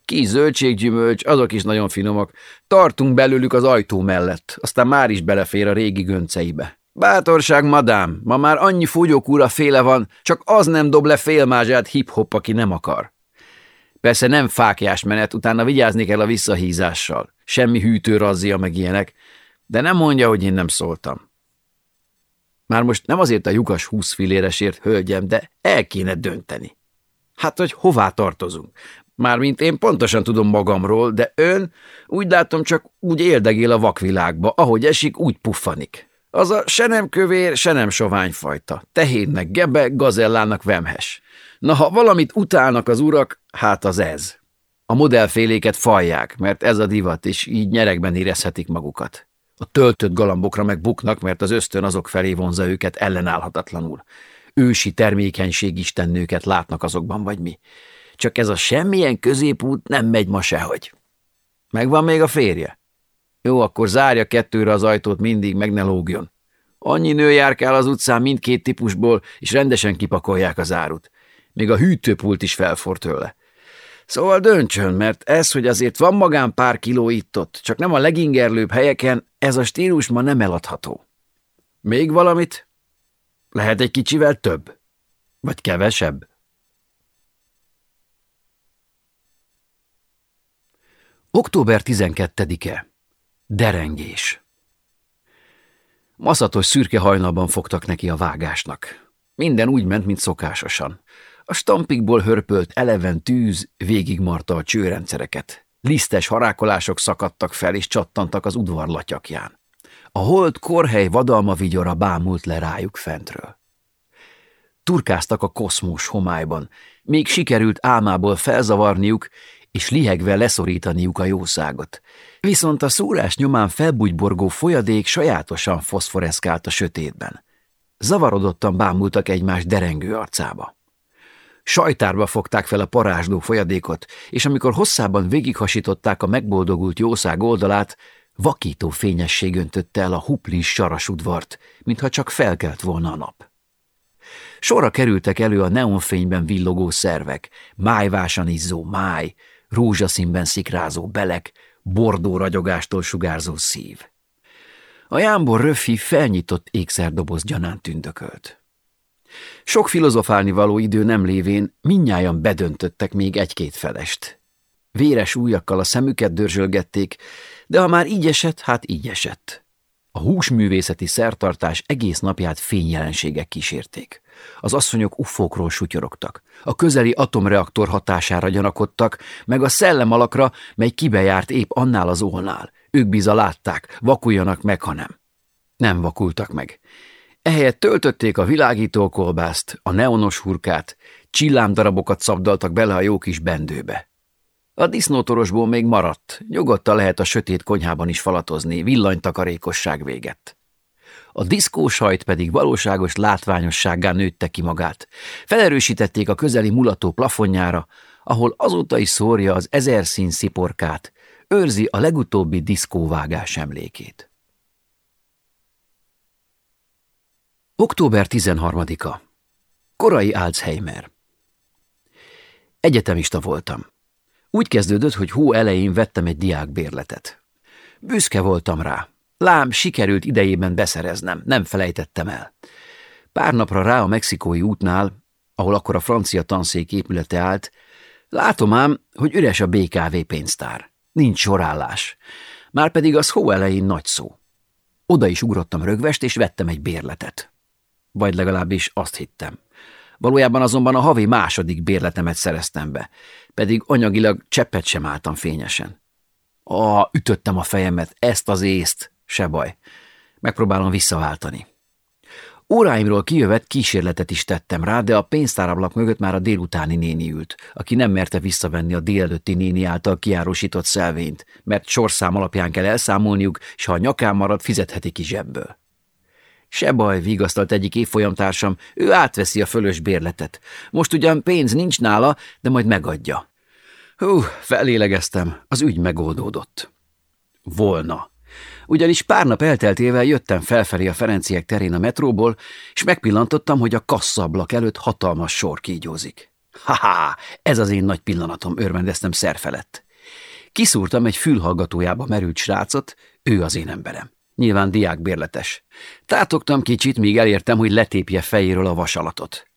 Ki zöldséggyümölcs, azok is nagyon finomak. Tartunk belőlük az ajtó mellett, aztán már is belefér a régi gönceibe. Bátorság, madám, ma már annyi fogyókúra féle van, csak az nem dob le félmázsát hip-hop, aki nem akar. Persze nem fákjás menet, utána vigyázni kell a Már most nem azért a lyukas húsz filéresért, hölgyem, de el kéne dönteni. Hát, hogy hová tartozunk? Mármint én pontosan tudom magamról, de ön úgy látom csak úgy éldegél a vakvilágba, ahogy esik, úgy puffanik. Az a se nem kövér, se nem soványfajta. Tehénnek gebe, gazellának vemhes. Na, ha valamit utálnak az urak, hát az ez. A modellféléket falják, mert ez a divat, és így nyerekben érezhetik magukat. A töltött galambokra meg buknak, mert az ösztön azok felé vonza őket ellenállhatatlanul. Ősi termékenység istennőket látnak azokban, vagy mi. Csak ez a semmilyen középút nem megy ma sehogy. Megvan még a férje? Jó, akkor zárja kettőre az ajtót mindig, meg ne lógjon. Annyi nő járkál az utcán mindkét típusból, és rendesen kipakolják az árut. Még a hűtőpult is felfor tőle. Szóval döntsön, mert ez, hogy azért van magán pár kiló itt-ott, csak nem a legingerlőbb helyeken, ez a stílus ma nem eladható. Még valamit? Lehet egy kicsivel több? Vagy kevesebb? Október 12-e. Derengés. Maszatos szürke hajnalban fogtak neki a vágásnak. Minden úgy ment, mint szokásosan. A stampikból hörpölt eleven tűz végigmarta a csőrendszereket. Lisztes harákolások szakadtak fel és csattantak az udvar latyakján. A hold korhely vadalma vigyora bámult le rájuk fentről. Turkáztak a koszmós homályban, még sikerült álmából felzavarniuk, és lihegve leszorítaniuk a jószágot. Viszont a szúrás nyomán felbújtborgó folyadék sajátosan foszforeszkált a sötétben. Zavarodottan bámultak egymás derengő arcába. Sajtárba fogták fel a parázsló folyadékot, és amikor hosszában végighasították a megboldogult jószág oldalát, vakító fényesség öntötte el a huplis saras udvart, mintha csak felkelt volna a nap. Sorra kerültek elő a neonfényben villogó szervek, májvásan izzó máj, rózsaszínben szikrázó belek, bordó ragyogástól sugárzó szív. A jámbor röfi felnyitott ékszerdoboz gyanán tündökölt. Sok filozofálni való idő nem lévén minnyáján bedöntöttek még egy-két felest. Véres újakkal a szemüket dörzsölgették, de ha már így esett, hát így esett. A húsművészeti szertartás egész napját fényjelenségek kísérték. Az asszonyok ufókról sutyorogtak, a közeli atomreaktor hatására gyanakodtak, meg a szellemalakra, mely kibejárt épp annál az ónál. Ők biza látták, vakuljanak meg, ha nem. Nem vakultak meg. Ehelyett töltötték a világító kolbászt, a neonos hurkát, csillámdarabokat szabdaltak bele a jó kis bendőbe. A disznótorosból még maradt, nyugodtan lehet a sötét konyhában is falatozni, villanytakarékosság véget. A diszkósajt pedig valóságos látványossággá nőtte ki magát. Felerősítették a közeli mulató plafonjára, ahol azóta is szórja az ezer szín sziporkát, őrzi a legutóbbi diszkóvágás emlékét. Október 13-a. Korai Alzheimer. Egyetemista voltam. Úgy kezdődött, hogy hó elején vettem egy diákbérletet. Büszke voltam rá. Lám, sikerült idejében beszereznem, nem felejtettem el. Pár napra rá a mexikói útnál, ahol akkor a francia tanszék épülete állt, látom ám, hogy üres a BKV pénztár. Nincs sorállás. Márpedig az hó elején nagy szó. Oda is ugrottam rögvest, és vettem egy bérletet. Vagy legalábbis azt hittem. Valójában azonban a havi második bérletemet szereztem be, pedig anyagilag cseppet sem álltam fényesen. Ah, ütöttem a fejemet, ezt az észt, se baj. Megpróbálom visszaváltani. Óráimról kijövet kísérletet is tettem rá, de a pénztárablak mögött már a délutáni néni ült, aki nem merte visszavenni a délelőtti néni által kiárosított szelvényt, mert sorszám alapján kell elszámolniuk, és ha a nyakán marad, fizetheti ki zsebből. Se baj, vigasztalt egyik évfolyamtársam, ő átveszi a fölös bérletet. Most ugyan pénz nincs nála, de majd megadja. Hú, felélegeztem, az ügy megoldódott. Volna. Ugyanis pár nap elteltével jöttem felfelé a Ferenciek terén a metróból, és megpillantottam, hogy a kasszablak előtt hatalmas sor kígyózik. Ha-ha, ez az én nagy pillanatom, örvendeztem szerfelett. Kiszúrtam egy fülhallgatójába merült srácot, ő az én emberem. Nyilván diákbérletes. Tátogtam kicsit, míg elértem, hogy letépje fejéről a vasalatot.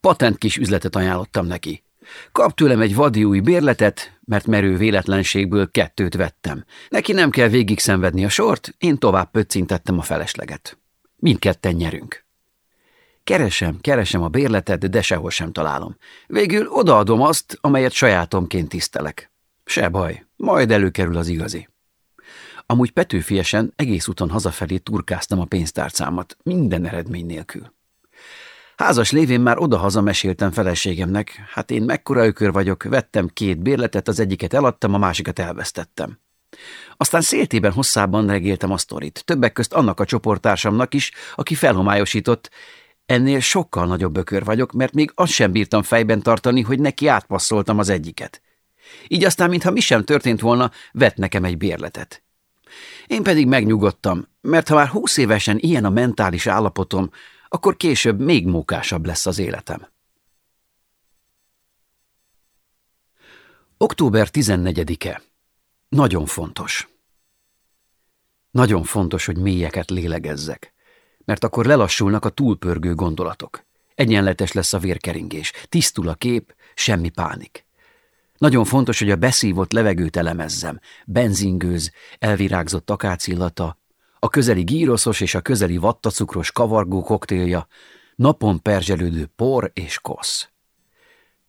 Patent kis üzletet ajánlottam neki. Kap tőlem egy vadi új bérletet, mert merő véletlenségből kettőt vettem. Neki nem kell végig szenvedni a sort, én tovább pöccintettem a felesleget. Mindketten nyerünk. Keresem, keresem a bérletet, de sehol sem találom. Végül odaadom azt, amelyet sajátomként tisztelek. Se baj, majd előkerül az igazi. Amúgy petőfiesen egész úton hazafelé turkáztam a pénztárcámat, minden eredmény nélkül. Házas lévén már odahaza meséltem feleségemnek, hát én mekkora ökör vagyok, vettem két bérletet, az egyiket eladtam, a másikat elvesztettem. Aztán széltében hosszában regéltem a sztorit, többek közt annak a csoporttársamnak is, aki felhomályosított, ennél sokkal nagyobb ökör vagyok, mert még azt sem bírtam fejben tartani, hogy neki átpasszoltam az egyiket. Így aztán, mintha mi sem történt volna, vett nekem egy bérletet. Én pedig megnyugodtam, mert ha már húsz évesen ilyen a mentális állapotom, akkor később még mókásabb lesz az életem. Október 14-e. Nagyon fontos. Nagyon fontos, hogy mélyeket lélegezzek, mert akkor lelassulnak a túlpörgő gondolatok. Egyenletes lesz a vérkeringés, tisztul a kép, semmi pánik. Nagyon fontos, hogy a beszívott levegőt elemezzem, benzingőz, elvirágzott akácillata, a közeli gíroszos és a közeli vattacukros kavargó koktélja, napon perzselődő por és kosz.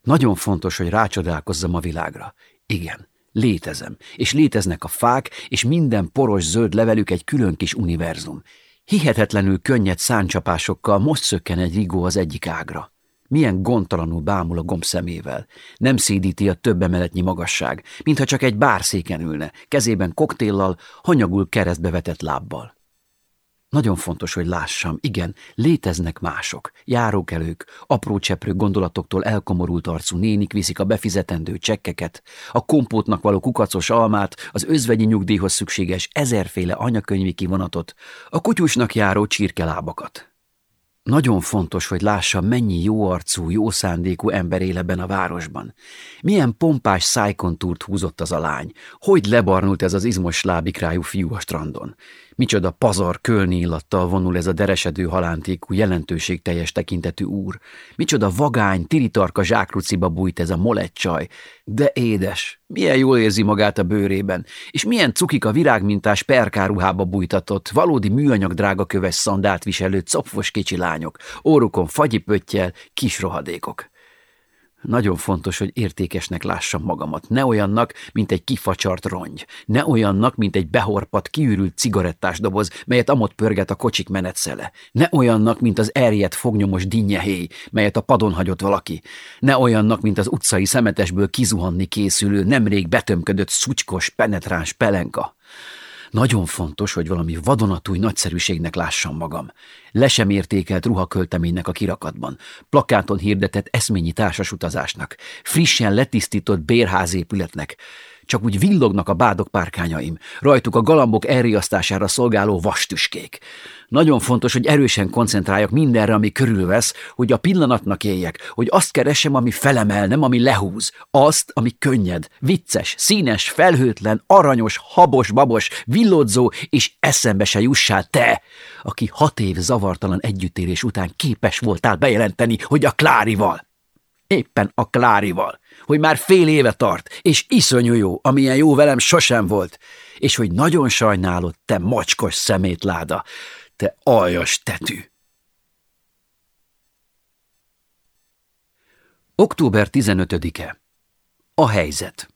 Nagyon fontos, hogy rácsodálkozzam a világra. Igen, létezem, és léteznek a fák, és minden poros zöld levelük egy külön kis univerzum. Hihetetlenül könnyed száncsapásokkal most szökken egy rigó az egyik ágra. Milyen gondtalanul bámul a gomb szemével. Nem szédíti a több emeletnyi magasság, mintha csak egy bárszéken ülne, kezében koktéllal, hanyagul keresztbe vetett lábbal. Nagyon fontos, hogy lássam, igen, léteznek mások, járókelők, apró cseprő gondolatoktól elkomorult arcú nénik viszik a befizetendő csekkeket, a kompótnak való kukacos almát, az özvegyi nyugdíjhoz szükséges ezerféle anyakönyvi kivonatot, a kutyusnak járó csirkelábakat. Nagyon fontos, hogy lássa, mennyi jó arcú, jó szándékú ember él ebben a városban. Milyen pompás szájkontúrt húzott az a lány. Hogy lebarnult ez az izmos lábikrájú fiú a strandon. Micsoda pazar kölni illattal vonul ez a deresedő halántékú, jelentőségteljes tekintetű úr. Micsoda vagány, tiritarka zsákruciba bújt ez a molecsaj. De édes, milyen jól érzi magát a bőrében, és milyen cukik a virágmintás perkáruhába bújtatott, valódi műanyag drága köves szandált viselő copfos kicsi lányok, órukon fagyipöttyel, kis rohadékok. Nagyon fontos, hogy értékesnek lássam magamat. Ne olyannak, mint egy kifacsart rongy. Ne olyannak, mint egy behorpat, kiürült cigarettás doboz, melyet amott pörget a kocsik menetszele. Ne olyannak, mint az erjedt fognyomos dinnyehéj, melyet a padon hagyott valaki. Ne olyannak, mint az utcai szemetesből kizuhanni készülő, nemrég betömködött szucskos, penetráns pelenka. Nagyon fontos, hogy valami vadonatúj nagyszerűségnek lássam magam. Le sem értékelt ruhakölteménynek a kirakatban, plakáton hirdetett eszményi társasutazásnak, frissen letisztított bérházépületnek, csak úgy villognak a bádok párkányaim, rajtuk a galambok elriasztására szolgáló vastüskék. Nagyon fontos, hogy erősen koncentráljak mindenre, ami körülvesz, hogy a pillanatnak éljek, hogy azt keresem, ami felemel, nem ami lehúz. Azt, ami könnyed, vicces, színes, felhőtlen, aranyos, habos, babos, villódzó, és eszembe se jussál te, aki hat év zavartalan együttérés után képes voltál bejelenteni, hogy a Klárival. Éppen a Klárival hogy már fél éve tart, és iszonyú jó, amilyen jó velem sosem volt, és hogy nagyon sajnálod, te macskos szemétláda, te aljas tetű. Október 15-e. A helyzet.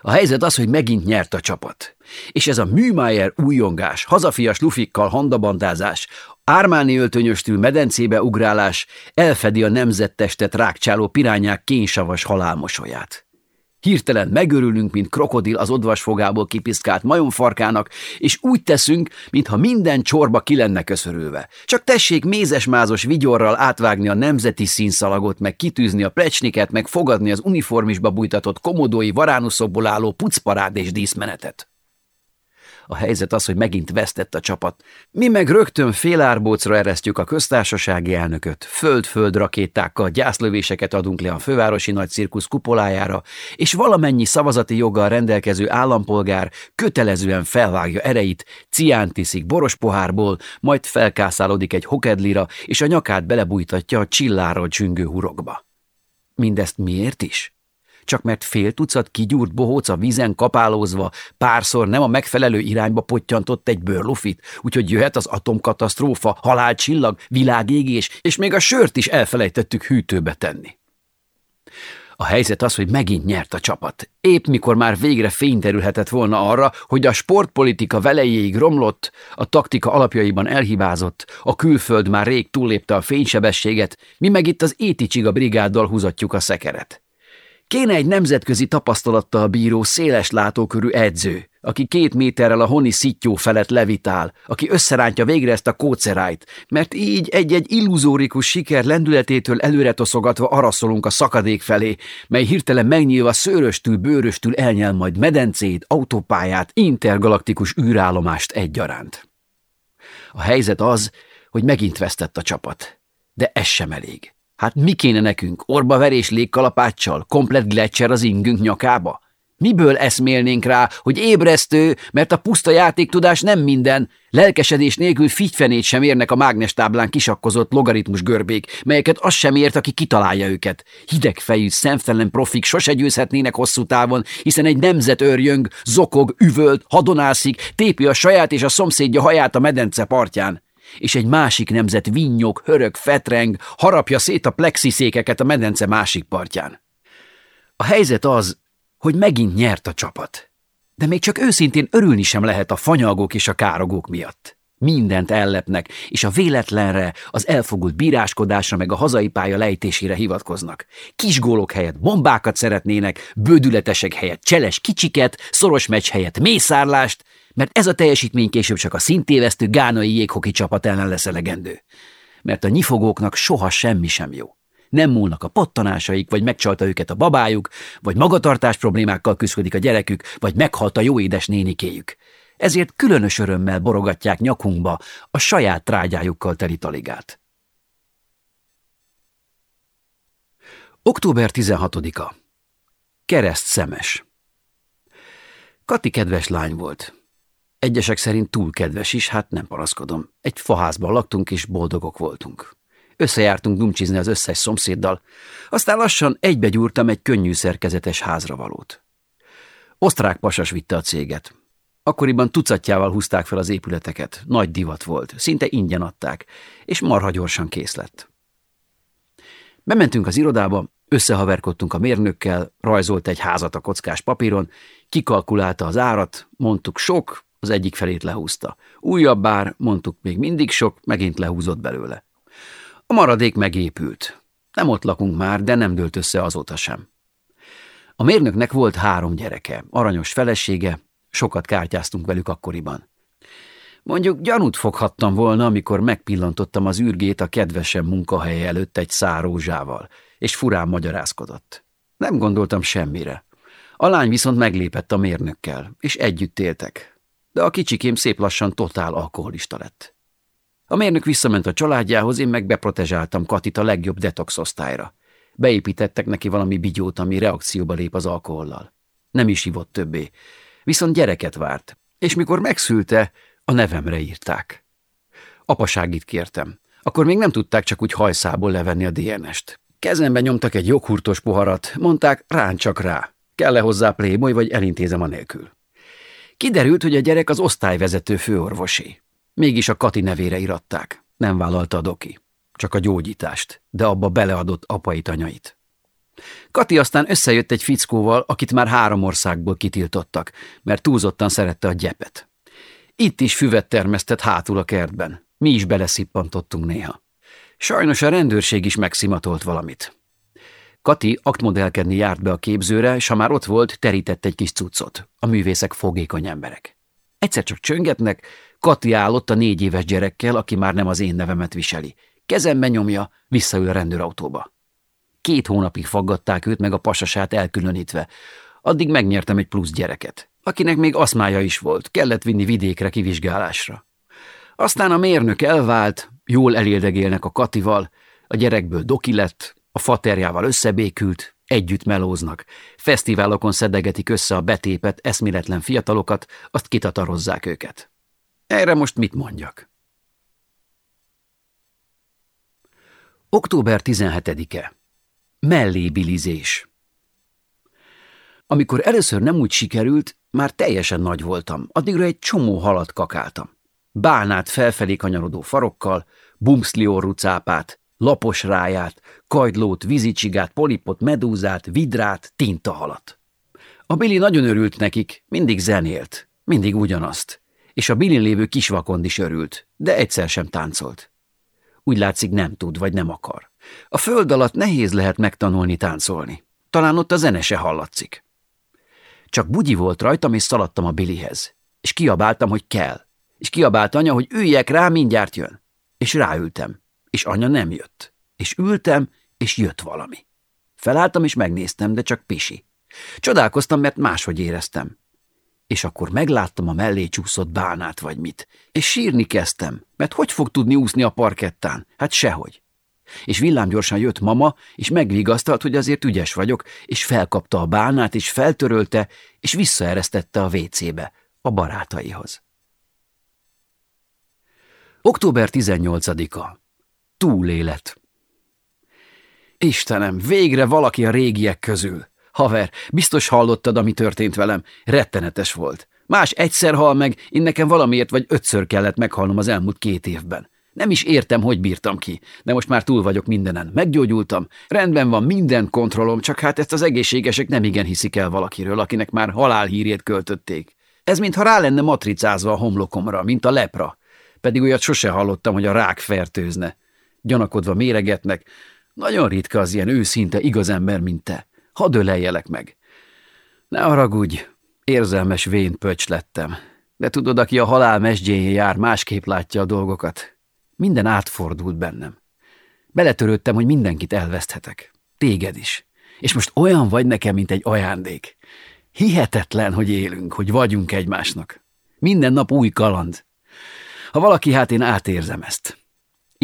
A helyzet az, hogy megint nyert a csapat. És ez a Műmájer újongás, hazafias lufikkal handabandázás, Ármáni öltönyöstül medencébe ugrálás elfedi a nemzettestet rákcsáló pirányák kénysavas halálmosolyát. Hirtelen megörülünk, mint krokodil az odvas fogából kipiszkált majomfarkának, és úgy teszünk, mintha minden csorba ki lenne köszörülve. Csak tessék mézesmázos vigyorral átvágni a nemzeti színszalagot, meg kitűzni a plecsniket, meg fogadni az uniformisba bújtatott komodói varánuszokból álló pucparád és díszmenetet. A helyzet az, hogy megint vesztett a csapat. Mi meg rögtön félárbócra eresztjük a köztársasági elnököt, föld-föld rakétákkal gyászlövéseket adunk le a fővárosi nagy cirkusz kupolájára, és valamennyi szavazati joggal rendelkező állampolgár kötelezően felvágja ereit, ciántiszik boros pohárból, majd felkászálódik egy hokedlira, és a nyakát belebújtatja a csilláról csüngő hurokba. Mindezt miért is? Csak mert fél tucat kigyúrt bohóc a vízen kapálózva párszor nem a megfelelő irányba pottyantott egy bőrlufit, úgyhogy jöhet az atomkatasztrófa, halálcsillag, világégés, és még a sört is elfelejtettük hűtőbe tenni. A helyzet az, hogy megint nyert a csapat. Épp mikor már végre fény terülhetett volna arra, hogy a sportpolitika velejéig romlott, a taktika alapjaiban elhibázott, a külföld már rég túllépte a fénysebességet, mi meg itt az Éticsiga brigáddal húzatjuk a szekeret. Kéne egy nemzetközi tapasztalattal bíró, széles látókörű edző, aki két méterrel a honi szittyó felett levitál, aki összerántja végre ezt a kócerájt, mert így egy-egy illuzórikus siker lendületétől előre toszogatva araszolunk a szakadék felé, mely hirtelen megnyílva szőröstül, bőröstül elnyel majd medencét, autópályát, intergalaktikus űrállomást egyaránt. A helyzet az, hogy megint vesztett a csapat. De ez sem elég. Hát mi kéne nekünk? Orbaverés légkalapáccsal? Komplet gletszer az ingünk nyakába? Miből eszmélnénk rá, hogy ébresztő, mert a puszta játéktudás nem minden, lelkesedés nélkül figyfenét sem érnek a mágnestáblán kisakkozott logaritmus görbék, melyeket az sem ért, aki kitalálja őket. Hidegfejű, szemtelen profik sose győzhetnének hosszú távon, hiszen egy nemzet örjöng, zokog, üvölt, hadonászik, tépi a saját és a szomszédja haját a medence partján és egy másik nemzet vinnyog, hörög, fetreng, harapja szét a plexiszékeket a medence másik partján. A helyzet az, hogy megint nyert a csapat. De még csak őszintén örülni sem lehet a fanyalgók és a károgók miatt. Mindent ellepnek, és a véletlenre, az elfogult bíráskodásra meg a hazai pálya lejtésére hivatkoznak. Kis gólok helyett bombákat szeretnének, bődületesek helyett cseles kicsiket, szoros meccs helyett mészárlást, mert ez a teljesítmény később csak a szintévesztő gánai jéghoki csapat ellen lesz elegendő. Mert a nyifogóknak soha semmi sem jó. Nem múlnak a pattanásaik, vagy megcsalta őket a babájuk, vagy magatartás problémákkal küzdik a gyerekük, vagy meghalt a jó édes nénikéjük. Ezért különös örömmel borogatják nyakunkba a saját trágyájukkal teli taligát. Október 16-a. Kereszt szemes. Kati kedves lány volt. Egyesek szerint túl kedves is, hát nem paraszkodom. Egy faházban laktunk, és boldogok voltunk. Összejártunk dumcsizni az összes szomszéddal, aztán lassan egybegyúrtam egy könnyű szerkezetes házravalót. Osztrák pasas vitte a céget. Akkoriban tucatjával húzták fel az épületeket, nagy divat volt, szinte ingyen adták, és marha gyorsan kész lett. Bementünk az irodába, összehaverkodtunk a mérnökkel, rajzolt egy házat a kockás papíron, kikalkulálta az árat, mondtuk sok, az egyik felét lehúzta. Újabb bár, mondtuk még mindig sok, megint lehúzott belőle. A maradék megépült. Nem ott lakunk már, de nem dőlt össze azóta sem. A mérnöknek volt három gyereke, aranyos felesége, sokat kártyáztunk velük akkoriban. Mondjuk gyanút foghattam volna, amikor megpillantottam az űrgét a kedvesem munkahelye előtt egy szárózsával, és furán magyarázkodott. Nem gondoltam semmire. A lány viszont meglépett a mérnökkel, és együtt éltek, de a kicsikém szép lassan totál alkoholista lett. A mérnök visszament a családjához, én meg beprotezsáltam Katit a legjobb detox osztályra. Beépítettek neki valami bigyót, ami reakcióba lép az alkohollal. Nem is ivott többé, viszont gyereket várt, és mikor megszülte, a nevemre írták. Apaságit kértem. Akkor még nem tudták csak úgy hajszából levenni a DNS-t. Kezembe nyomtak egy joghurtos poharat, mondták, rán csak rá. Kell-e hozzá pléboly, vagy elintézem a nélkül. Kiderült, hogy a gyerek az osztályvezető főorvosi. Mégis a Kati nevére iratták. Nem vállalta a doki. Csak a gyógyítást, de abba beleadott apait anyait. Kati aztán összejött egy fickóval, akit már három országból kitiltottak, mert túlzottan szerette a gyepet. Itt is füvet termesztett hátul a kertben. Mi is beleszippantottunk néha. Sajnos a rendőrség is megszimatolt valamit. Kati aktmodellkedni járt be a képzőre, és ha már ott volt, terített egy kis cuccot. A művészek fogékony emberek. Egyszer csak csöngetnek, Kati állott a négy éves gyerekkel, aki már nem az én nevemet viseli. Kezembe nyomja, visszaül a rendőrautóba. Két hónapig faggatták őt meg a pasasát elkülönítve. Addig megnyertem egy plusz gyereket, akinek még aszmája is volt, kellett vinni vidékre kivizsgálásra. Aztán a mérnök elvált, jól eléldegélnek a Katival, a gyerekből doki lett, a faterjával összebékült, együtt melóznak, fesztiválokon szedegetik össze a betépet, eszméletlen fiatalokat, azt kitatarozzák őket. Erre most mit mondjak? Október 17-e. Mellébilizés. Amikor először nem úgy sikerült, már teljesen nagy voltam, addigra egy csomó halat kakáltam. Bálnát felfelé kanyarodó farokkal, bumszliorrucápát, lapos ráját, kajdlót, vízicsigát, polipot, medúzát, vidrát, tintahalat. A Billy nagyon örült nekik, mindig zenélt, mindig ugyanazt, és a Billin lévő kisvakond is örült, de egyszer sem táncolt. Úgy látszik nem tud, vagy nem akar. A föld alatt nehéz lehet megtanulni táncolni. Talán ott a zene se hallatszik. Csak bugyi volt rajtam, és szaladtam a Billyhez. És kiabáltam, hogy kell. És kiabált anya, hogy üljek rá, mindjárt jön. És ráültem. És anya nem jött. És ültem, és jött valami. Felálltam, és megnéztem, de csak pisi. Csodálkoztam, mert máshogy éreztem. És akkor megláttam a mellé csúszott bánát vagy mit. És sírni kezdtem, mert hogy fog tudni úszni a parkettán? Hát sehogy. És villámgyorsan jött mama, és megvigasztalt, hogy azért ügyes vagyok, és felkapta a bánát, és feltörölte, és visszaeresztette a vécébe, a barátaihoz. Október 18-a. Túlélet. Istenem, végre valaki a régiek közül. Haver, biztos hallottad, ami történt velem. Rettenetes volt. Más egyszer hal meg, én nekem valamiért vagy ötször kellett meghalnom az elmúlt két évben. Nem is értem, hogy bírtam ki, de most már túl vagyok mindenen. Meggyógyultam, rendben van minden kontrollom, csak hát ezt az egészségesek nem igen hiszik el valakiről, akinek már halálhírét költötték. Ez mintha rá lenne matricázva a homlokomra, mint a lepra. Pedig olyat sose hallottam, hogy a rák fertőzne. Gyanakodva méregetnek. Nagyon ritka az ilyen őszinte igaz ember, mint te. Hadd öleljelek meg. Ne haragudj, érzelmes vén pöcs lettem. De tudod, aki a halál mesdjén jár, másképp látja a dolgokat. Minden átfordult bennem. Beletörődtem, hogy mindenkit elveszthetek. Téged is. És most olyan vagy nekem, mint egy ajándék. Hihetetlen, hogy élünk, hogy vagyunk egymásnak. Minden nap új kaland. Ha valaki, hát én átérzem ezt.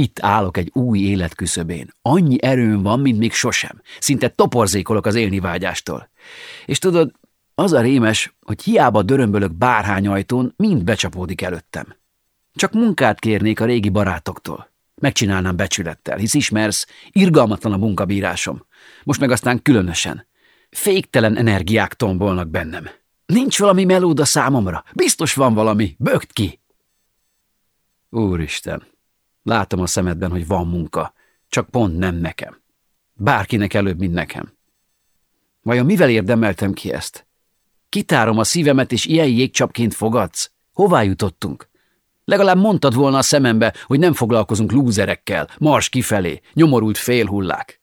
Itt állok egy új élet küszöbén. Annyi erőm van, mint még sosem. Szinte toporzékolok az élni vágyástól. És tudod, az a rémes, hogy hiába dörömbölök bárhány ajtón, mind becsapódik előttem. Csak munkát kérnék a régi barátoktól. Megcsinálnám becsülettel, hisz ismersz, irgalmatlan a munkabírásom. Most meg aztán különösen. Féktelen energiák tombolnak bennem. Nincs valami melóda számomra. Biztos van valami. Bögt ki! Úristen, látom a szemedben, hogy van munka. Csak pont nem nekem. Bárkinek előbb, mint nekem. Vajon mivel érdemeltem ki ezt? Kitárom a szívemet, és ilyen jégcsapként fogadsz? Hová jutottunk? Legalább mondtad volna a szemembe, hogy nem foglalkozunk lúzerekkel, mars kifelé, nyomorult félhullák.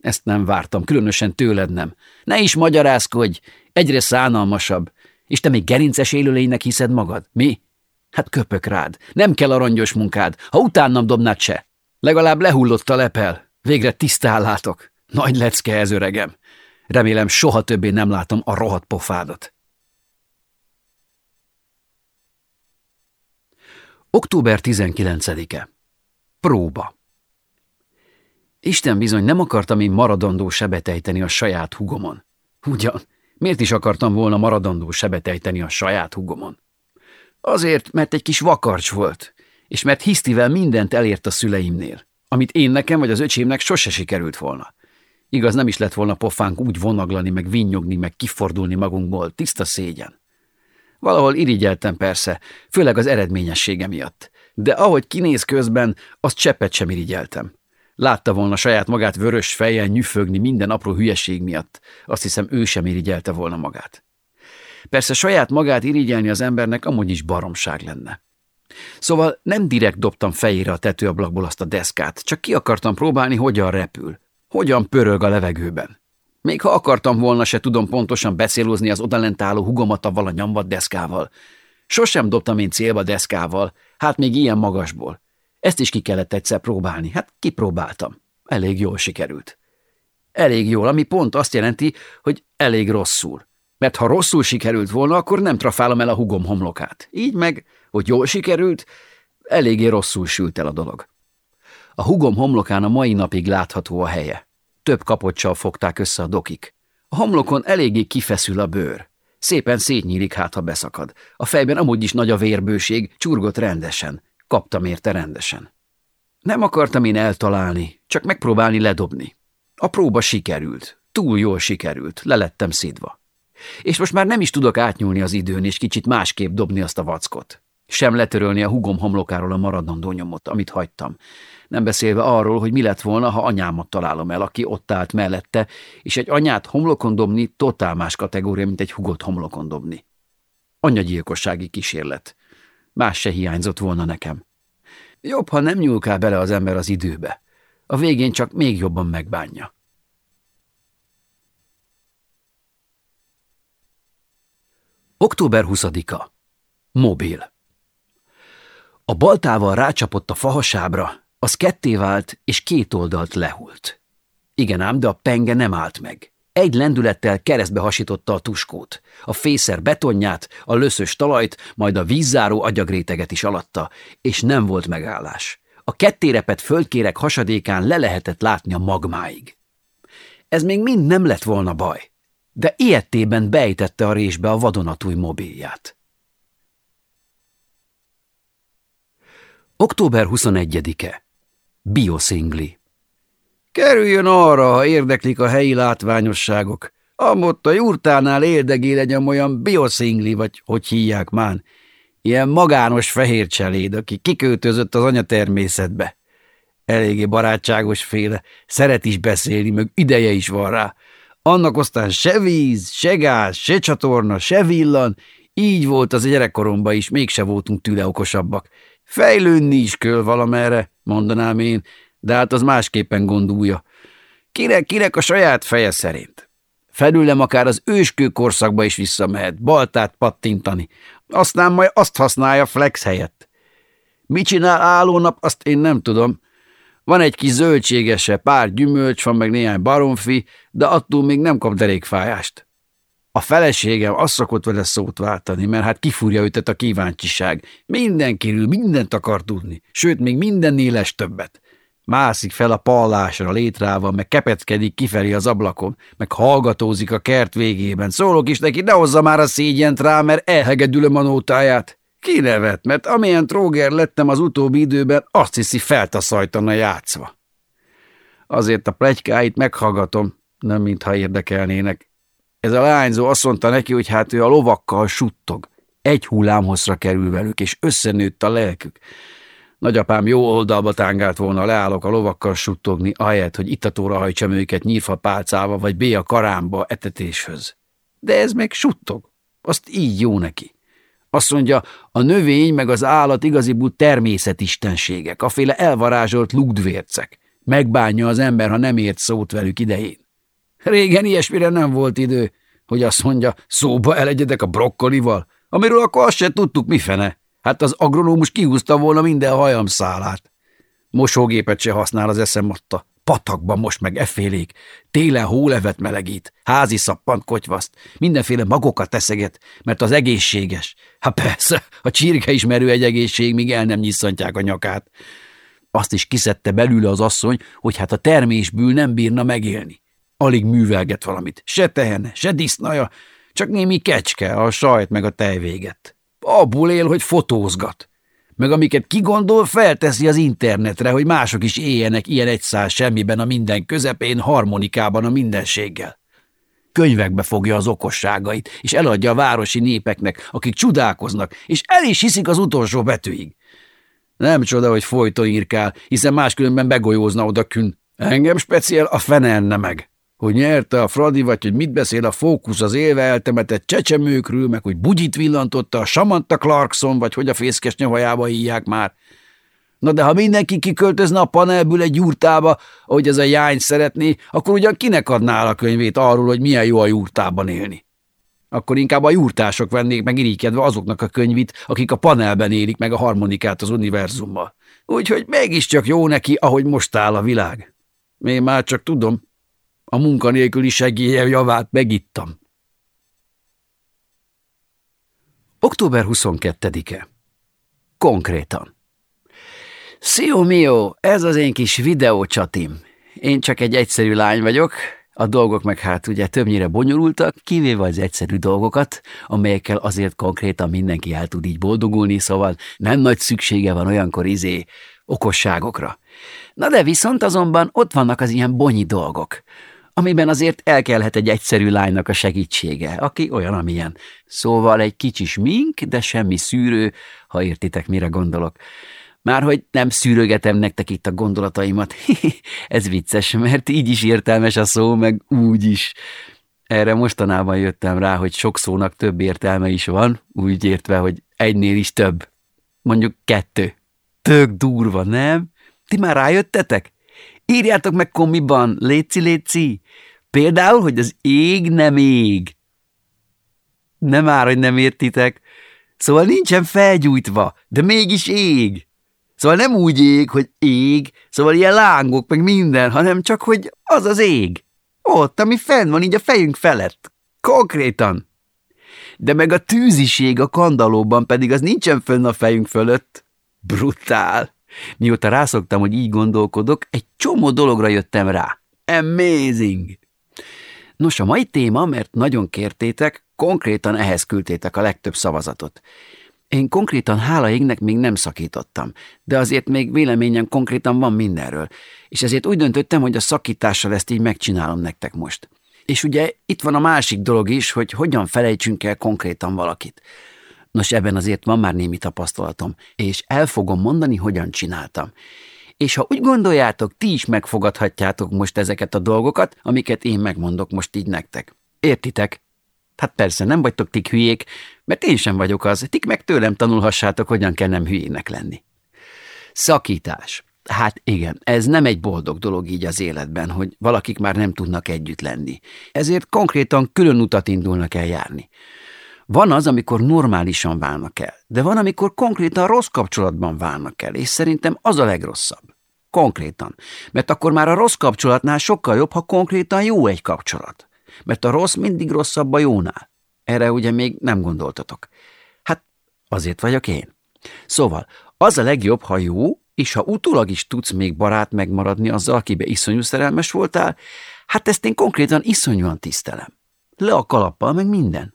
Ezt nem vártam, különösen tőled nem. Ne is magyarázkodj, egyre szánalmasabb. És te még gerinces élőlénynek hiszed magad? Mi? Hát köpök rád. Nem kell arangyos munkád, ha utánam dobnád se. Legalább lehullott a lepel. Végre tisztán látok. Nagy lecke ez, öregem. Remélem soha többé nem látom a rohadt pofádat. Október 19-e. Próba. Isten bizony nem akartam én maradandó sebetejteni a saját hugomon. Ugyan, miért is akartam volna maradandó sebetejteni a saját hugomon? Azért, mert egy kis vakarcs volt, és mert hisztivel mindent elért a szüleimnél, amit én nekem vagy az öcsémnek sose sikerült volna. Igaz, nem is lett volna pofánk úgy vonaglani, meg vinnyogni, meg kifordulni magunkból, tiszta szégyen. Valahol irigyeltem persze, főleg az eredményessége miatt. De ahogy kinéz közben, azt cseppet sem irigyeltem. Látta volna saját magát vörös fejjel nyüfögni minden apró hülyeség miatt. Azt hiszem, ő sem irigyelte volna magát. Persze saját magát irigyelni az embernek amúgy is baromság lenne. Szóval nem direkt dobtam fejére a tetőablakból azt a deszkát, csak ki akartam próbálni, hogyan repül, hogyan pörög a levegőben. Még ha akartam volna, se tudom pontosan beszélozni az odalent álló hugomat avval a nyomvat deszkával. Sosem dobtam én célba deszkával, hát még ilyen magasból. Ezt is ki kellett egyszer próbálni, hát kipróbáltam. Elég jól sikerült. Elég jól, ami pont azt jelenti, hogy elég rosszul. Mert ha rosszul sikerült volna, akkor nem trafálom el a hugom homlokát. Így meg, hogy jól sikerült, eléggé rosszul sült el a dolog. A hugom homlokán a mai napig látható a helye. Több kapocsal fogták össze a dokik. A homlokon eléggé kifeszül a bőr. Szépen szétnyílik hát, ha beszakad. A fejben amúgy is nagy a vérbőség, csurgott rendesen. Kaptam érte rendesen. Nem akartam én eltalálni, csak megpróbálni ledobni. A próba sikerült. Túl jól sikerült, lelettem szidva. És most már nem is tudok átnyúlni az időn, és kicsit másképp dobni azt a vackot. Sem letörölni a hugom homlokáról a maradandó nyomot, amit hagytam. Nem beszélve arról, hogy mi lett volna, ha anyámat találom el, aki ott állt mellette, és egy anyát homlokon dobni totál más kategória, mint egy hugot homlokon dobni. Anyagyilkossági kísérlet. Más se hiányzott volna nekem. Jobb, ha nem nyúlkál bele az ember az időbe. A végén csak még jobban megbánja. Október 20-a. Mobil. A baltával rácsapott a fahasábra, az ketté vált, és két oldalt lehult. Igen ám, de a penge nem állt meg. Egy lendülettel keresztbe hasította a tuskót, a fészer betonját, a löszös talajt, majd a vízzáró agyagréteget is alatta, és nem volt megállás. A kettérepet földkérek hasadékán le lehetett látni a magmáig. Ez még mind nem lett volna baj, de ilyettében bejtette a résbe a vadonatúj mobilját. Október 21-e. Bioszingli Kerüljön arra, ha érdeklik a helyi látványosságok. Amott a jurtánál érdegé legyen olyan bioszingli, vagy hogy hívják már. Ilyen magános fehér cseléd, aki kiköltözött az anyatermészetbe. Eléggé barátságos féle, szeret is beszélni, meg ideje is van rá. Annak aztán se víz, se gáz, se csatorna, se villan, így volt az gyerekkoromban is, mégse voltunk tőle okosabbak. Fejlődni is köl valamerre, mondanám én, de hát az másképpen gondolja. Kinek, kinek a saját feje szerint. Felülem akár az őskő korszakba is visszamehet, baltát pattintani. Aztán majd azt használja flex helyett. Mit csinál állónap, azt én nem tudom. Van egy kis zöldségese, pár gyümölcs, van meg néhány baromfi, de attól még nem kap derékfájást. A feleségem azt szokott vele szót váltani, mert hát kifúrja őtet a kíváncsiság. Mindenkiről mindent akar tudni, sőt, még minden éles többet. Mászik fel a pallásra létrával, meg kepeckedik kifelé az ablakon, meg hallgatózik a kert végében. Szólok is neki, ne hozza már a szégyent rá, mert elhegedülöm a nótáját. Kinevet, mert amilyen tróger lettem az utóbbi időben, azt hiszi feltaszajtana játszva. Azért a plegykáit meghallgatom, nem mintha érdekelnének. Ez a lányzó azt mondta neki, hogy hát ő a lovakkal suttog. Egy hullámhozra kerül velük, és összenőtt a lelkük. Nagyapám jó oldalba tángált volna, leállok a lovakkal suttogni, ahelyett, hogy ittatóra hajtsam őket nyírfa pálcába, vagy bé a karámba etetéshöz. De ez meg suttog. Azt így jó neki. Azt mondja, a növény meg az állat igaziból természetistenségek, aféle elvarázsolt lugdvércek. Megbánja az ember, ha nem ért szót velük idején. Régen ilyesmire nem volt idő, hogy azt mondja, szóba elegyedek a brokkolival, amiről akkor azt se tudtuk, mi fene. Hát az agronómus kihúzta volna minden hajamszálát. Mosógépet se használ az eszem adta. Patakban most meg effélék. Télen hólevet melegít, házi szappant kotyvaszt, mindenféle magokat teszeget, mert az egészséges. Hát persze, a csirke is merő egy egészség, míg el nem nyisszantják a nyakát. Azt is kiszedte belőle az asszony, hogy hát a termésből nem bírna megélni. Alig művelget valamit, se tehene, se disznaja, csak némi kecske, a sajt meg a tejvéget. Abból él, hogy fotózgat. Meg amiket kigondol, felteszi az internetre, hogy mások is éljenek ilyen egyszáz semmiben a minden közepén, harmonikában a mindenséggel. Könyvekbe fogja az okosságait, és eladja a városi népeknek, akik csodálkoznak, és el is hiszik az utolsó betűig. Nem csoda, hogy folyton írkál, hiszen máskülönben begolyózna oda kün. Engem speciál a fenelne meg hogy nyerte a Fradi, vagy hogy mit beszél a fókusz az élve eltemetett csecsemőkről, meg hogy bugyit villantotta a Samantha Clarkson, vagy hogy a fészkes nyavajába hívják már. Na de ha mindenki kiköltözne a panelből egy jurtába, ahogy ez a jány szeretné, akkor ugyan kinek adná a könyvét arról, hogy milyen jó a jurtában élni? Akkor inkább a jurtások vennék meg irigykedve azoknak a könyvit, akik a panelben élik meg a harmonikát az univerzummal. Úgyhogy mégiscsak jó neki, ahogy most áll a világ. Én már csak tudom, a munkanélküli segélye javát megittam. Október 22-e. Konkrétan. Szio mio, ez az én kis videócsatim. Én csak egy egyszerű lány vagyok, a dolgok meg hát ugye többnyire bonyolultak, kivéve az egyszerű dolgokat, amelyekkel azért konkrétan mindenki el tud így boldogulni, szóval nem nagy szüksége van olyankor izé okosságokra. Na de viszont azonban ott vannak az ilyen bonyi dolgok, amiben azért elkelhet egy egyszerű lánynak a segítsége, aki olyan, amilyen. Szóval egy kicsi smink, de semmi szűrő, ha értitek, mire gondolok. Már hogy nem szűrögetem nektek itt a gondolataimat. Ez vicces, mert így is értelmes a szó, meg úgy is. Erre mostanában jöttem rá, hogy sok szónak több értelme is van, úgy értve, hogy egynél is több. Mondjuk kettő. Tök durva, nem? Ti már rájöttetek? Írjátok meg komiban, léci, léci. Például, hogy az ég nem ég. Nem már, hogy nem értitek. Szóval nincsen felgyújtva, de mégis ég. Szóval nem úgy ég, hogy ég, szóval ilyen lángok, meg minden, hanem csak, hogy az az ég. Ott, ami fenn van így a fejünk felett. Konkrétan. De meg a tűziség a kandalóban pedig az nincsen fönn a fejünk fölött. Brutál. Mióta rászoktam, hogy így gondolkodok, egy csomó dologra jöttem rá. Amazing! Nos, a mai téma, mert nagyon kértétek, konkrétan ehhez küldtétek a legtöbb szavazatot. Én konkrétan hála égnek még nem szakítottam, de azért még véleményem konkrétan van mindenről, és ezért úgy döntöttem, hogy a szakítással ezt így megcsinálom nektek most. És ugye itt van a másik dolog is, hogy hogyan felejtsünk el konkrétan valakit. Nos, ebben azért van már némi tapasztalatom, és el fogom mondani, hogyan csináltam. És ha úgy gondoljátok, ti is megfogadhatjátok most ezeket a dolgokat, amiket én megmondok most így nektek. Értitek? Hát persze, nem vagytok tik hülyék, mert én sem vagyok az, tik meg tőlem tanulhassátok, hogyan kell nem hülyének lenni. Szakítás. Hát igen, ez nem egy boldog dolog így az életben, hogy valakik már nem tudnak együtt lenni. Ezért konkrétan külön utat indulnak el járni. Van az, amikor normálisan válnak el, de van, amikor konkrétan rossz kapcsolatban válnak el, és szerintem az a legrosszabb. Konkrétan. Mert akkor már a rossz kapcsolatnál sokkal jobb, ha konkrétan jó egy kapcsolat. Mert a rossz mindig rosszabb a jónál. Erre ugye még nem gondoltatok. Hát azért vagyok én. Szóval, az a legjobb, ha jó, és ha utólag is tudsz még barát megmaradni azzal, akibe iszonyú szerelmes voltál, hát ezt én konkrétan iszonyúan tisztelem. Le a kalappal, meg minden.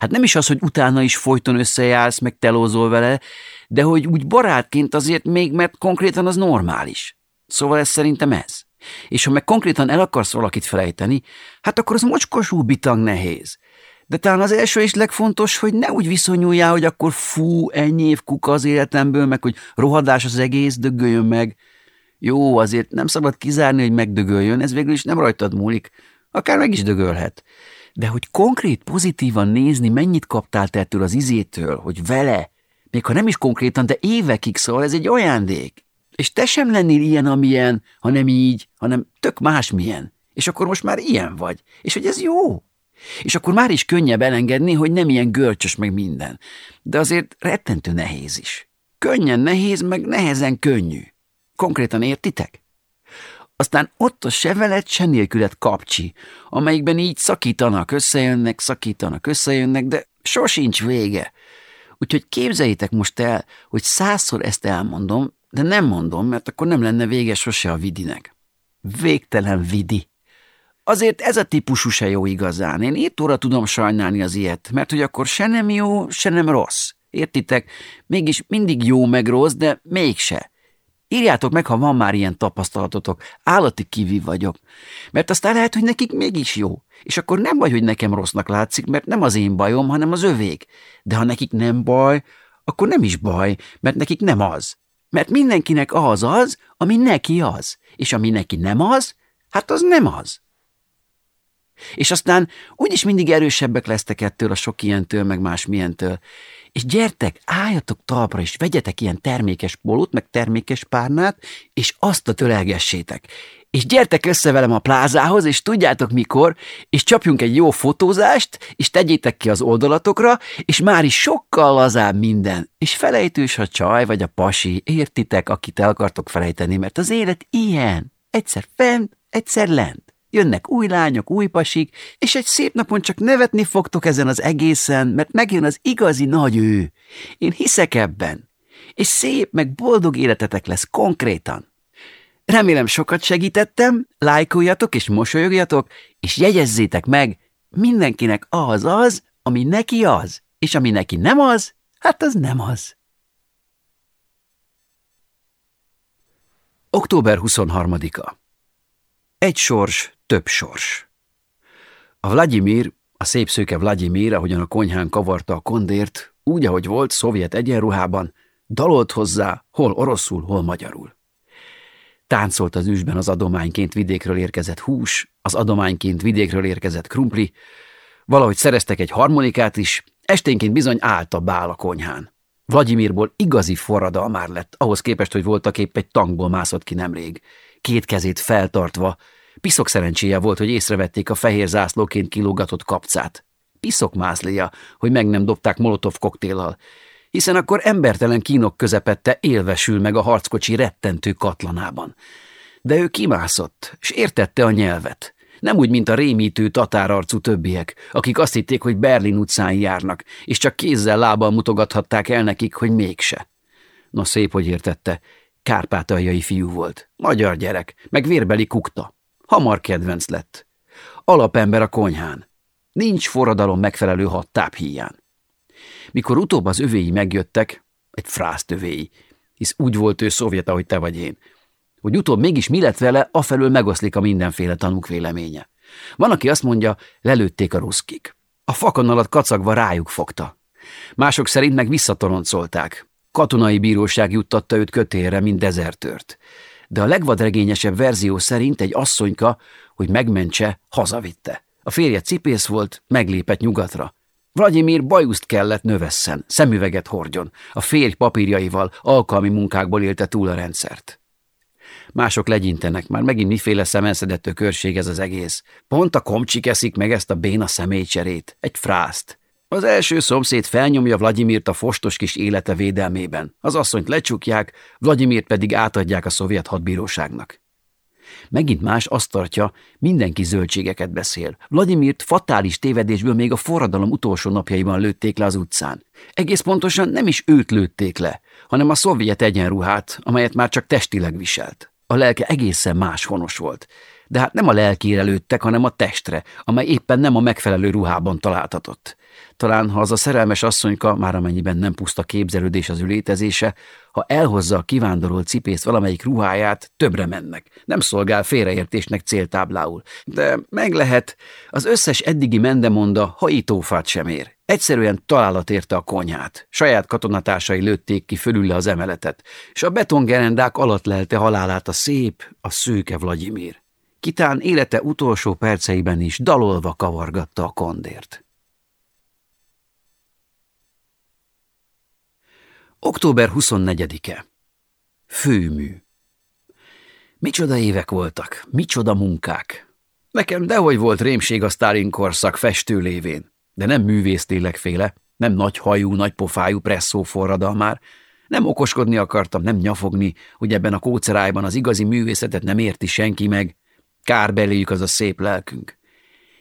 Hát nem is az, hogy utána is folyton összejársz, meg telózol vele, de hogy úgy barátként azért még, mert konkrétan az normális. Szóval ez szerintem ez. És ha meg konkrétan el akarsz valakit felejteni, hát akkor az mocskosú bitang nehéz. De talán az első és legfontos, hogy ne úgy viszonyuljál, hogy akkor fú, ennyi év kuka az életemből, meg hogy rohadás az egész, dögöljön meg. Jó, azért nem szabad kizárni, hogy megdögöljön, ez végül is nem rajtad múlik. Akár meg is dögölhet. De hogy konkrét, pozitívan nézni, mennyit kaptál te ettől az izétől, hogy vele, még ha nem is konkrétan, de évekig szól, ez egy ajándék. És te sem lennél ilyen, amilyen, hanem így, hanem tök másmilyen. És akkor most már ilyen vagy. És hogy ez jó. És akkor már is könnyebb elengedni, hogy nem ilyen görcsös meg minden. De azért rettentő nehéz is. Könnyen nehéz, meg nehezen könnyű. Konkrétan értitek? Aztán ott a se veled, se nélkület kapcsi, amelyikben így szakítanak, összejönnek, szakítanak, összejönnek, de sosincs vége. Úgyhogy képzeljétek most el, hogy százszor ezt elmondom, de nem mondom, mert akkor nem lenne vége sose a vidinek. Végtelen vidi. Azért ez a típusú se jó igazán. Én óra tudom sajnálni az ilyet, mert hogy akkor se nem jó, se nem rossz. Értitek? Mégis mindig jó meg rossz, de mégse. Írjátok meg, ha van már ilyen tapasztalatotok. Állati kivi vagyok. Mert aztán lehet, hogy nekik mégis jó. És akkor nem baj, hogy nekem rossznak látszik, mert nem az én bajom, hanem az övék. De ha nekik nem baj, akkor nem is baj, mert nekik nem az. Mert mindenkinek az az, ami neki az. És ami neki nem az, hát az nem az. És aztán úgyis mindig erősebbek lesztek ettől a sok ilyentől, meg más milyentől. És gyertek, álljatok talpra, és vegyetek ilyen termékes polót, meg termékes párnát, és azt a tölelgessétek. És gyertek össze velem a plázához, és tudjátok mikor, és csapjunk egy jó fotózást, és tegyétek ki az oldalatokra, és már is sokkal lazább minden. És felejtős a csaj, vagy a pasi, értitek, akit el akartok felejteni, mert az élet ilyen. Egyszer fent, egyszer lent. Jönnek új lányok, új pasik, és egy szép napon csak nevetni fogtok ezen az egészen, mert megjön az igazi nagy ő. Én hiszek ebben. És szép, meg boldog életetek lesz konkrétan. Remélem sokat segítettem, lájkoljatok és mosolyogjatok, és jegyezzétek meg, mindenkinek az az, ami neki az, és ami neki nem az, hát az nem az. Október 23-a Egy sors, több sors. A Vladimir, a szép szőke Vladimir, ahogyan a konyhán kavarta a kondért, úgy, ahogy volt, szovjet egyenruhában, dalolt hozzá, hol oroszul, hol magyarul. Táncolt az üsben az adományként vidékről érkezett hús, az adományként vidékről érkezett krumpli, valahogy szereztek egy harmonikát is, esténként bizony állt a bál a konyhán. Vladimirból igazi forradalmár lett, ahhoz képest, hogy voltak épp egy tankból mászott ki nemrég. Két kezét feltartva, piszok szerencséje volt, hogy észrevették a fehér zászlóként kilógatott kapcát. Piszok mászléja, hogy meg nem dobták molotov koktéllal, hiszen akkor embertelen kínok közepette élvesül meg a harckocsi rettentő katlanában. De ő kimászott, és értette a nyelvet. Nem úgy, mint a rémítő tatárarcú többiek, akik azt hitték, hogy Berlin utcán járnak, és csak kézzel lábbal mutogathatták el nekik, hogy mégse. Na szép, hogy értette. Kárpátaljai fiú volt. Magyar gyerek, meg vérbeli kukta. Hamar kedvenc lett. Alapember a konyhán. Nincs forradalom megfelelő hat táphíján. Mikor utóbb az övéi megjöttek, egy frászt övéi, hisz úgy volt ő szovjet, ahogy te vagy én, hogy utóbb mégis mi lett vele, afelől megoszlik a mindenféle tanúk véleménye. Van, aki azt mondja, lelőtték a ruszkik. A fakon alatt kacagva rájuk fogta. Mások szerint meg visszatoloncolták. Katonai bíróság juttatta őt kötélre, mint dezertört. De a legvadregényesebb verzió szerint egy asszonyka, hogy megmentse, hazavitte. A férje cipész volt, meglépett nyugatra. Vladimir bajuszt kellett növesszen, szemüveget hordjon, a férj papírjaival, alkalmi munkákból élte túl a rendszert. Mások legyintenek, már megint miféle szemenszedett körség ez az egész. Pont a komcsik eszik meg ezt a béna személycserét, egy frászt. Az első szomszéd felnyomja Vladimirt a fostos kis élete védelmében. Az asszonyt lecsukják, Vladimirt pedig átadják a szovjet hadbíróságnak. Megint más azt tartja, mindenki zöldségeket beszél. Vladimirt fatális tévedésből még a forradalom utolsó napjaiban lőtték le az utcán. Egész pontosan nem is őt lőtték le, hanem a szovjet egyenruhát, amelyet már csak testileg viselt. A lelke egészen más honos volt. De hát nem a lelkére lőttek, hanem a testre, amely éppen nem a megfelelő ruhában találtatott. Talán, ha az a szerelmes asszonyka, már amennyiben nem puszta képzelődés az ő létezése, ha elhozza a kivándorolt cipészt valamelyik ruháját, többre mennek. Nem szolgál félreértésnek céltáblául. De meg lehet, az összes eddigi mendemonda hajítófát sem ér. Egyszerűen találat érte a konyhát. Saját katonatársai lőtték ki fölül az emeletet, és a betongerendák alatt lelte halálát a szép, a szőke Vladimir. Kitán élete utolsó perceiben is dalolva kavargatta a kondért. Október 24-e. Főmű. Micsoda évek voltak, micsoda munkák. Nekem dehogy volt rémség a Stalin korszak festő lévén, de nem művésztélekféle, nem nagy hajú, nagy pofájú presszó forradalmár, nem okoskodni akartam, nem nyafogni, hogy ebben a kócerájban az igazi művészetet nem érti senki meg. Kár beléjük az a szép lelkünk.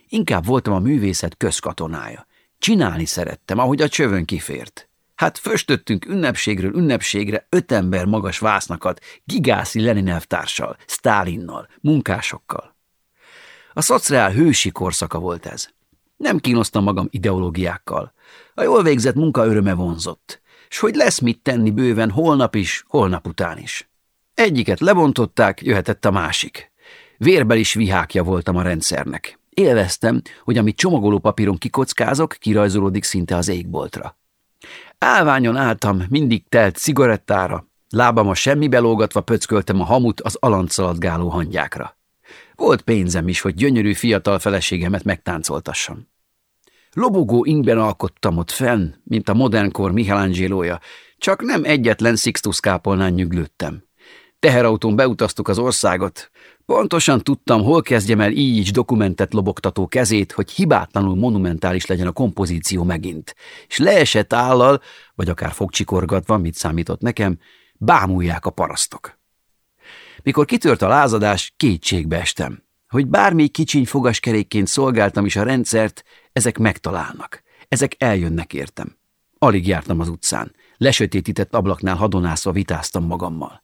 Inkább voltam a művészet közkatonája. Csinálni szerettem, ahogy a csövön kifért. Hát föstöttünk ünnepségről ünnepségre öt ember magas vásznakat, Gigászi Lenin elvtársal, Sztálinnal, munkásokkal. A szociál hősi korszaka volt ez. Nem kínosztam magam ideológiákkal. A jól végzett munka öröme vonzott, és hogy lesz mit tenni bőven holnap is, holnap után is. Egyiket lebontották, jöhetett a másik. Vérbeli vihákja voltam a rendszernek. Élveztem, hogy amit csomagoló papíron kikockázok, kirajzolódik szinte az égboltra. Álványon álltam, mindig telt cigarettára, lábam a semmibe lógatva pöcköltem a hamut az alantszaladgáló hangyákra. Volt pénzem is, hogy gyönyörű fiatal feleségemet megtáncoltassam. Lobogó ingben alkottam ott fenn, mint a modernkor Michelangelo-ja, csak nem egyetlen Sixtus kápolnán nyüglődtem. Teherautón beutaztuk az országot. Pontosan tudtam, hol kezdjem el így dokumentet lobogtató kezét, hogy hibátlanul monumentális legyen a kompozíció megint. És leesett állal, vagy akár fogcsikorgatva, mit számított nekem, bámulják a parasztok. Mikor kitört a lázadás, kétségbe estem. Hogy bármi kicsiny fogaskerékként szolgáltam is a rendszert, ezek megtalálnak. Ezek eljönnek értem. Alig jártam az utcán. Lesötétített ablaknál hadonászva vitáztam magammal.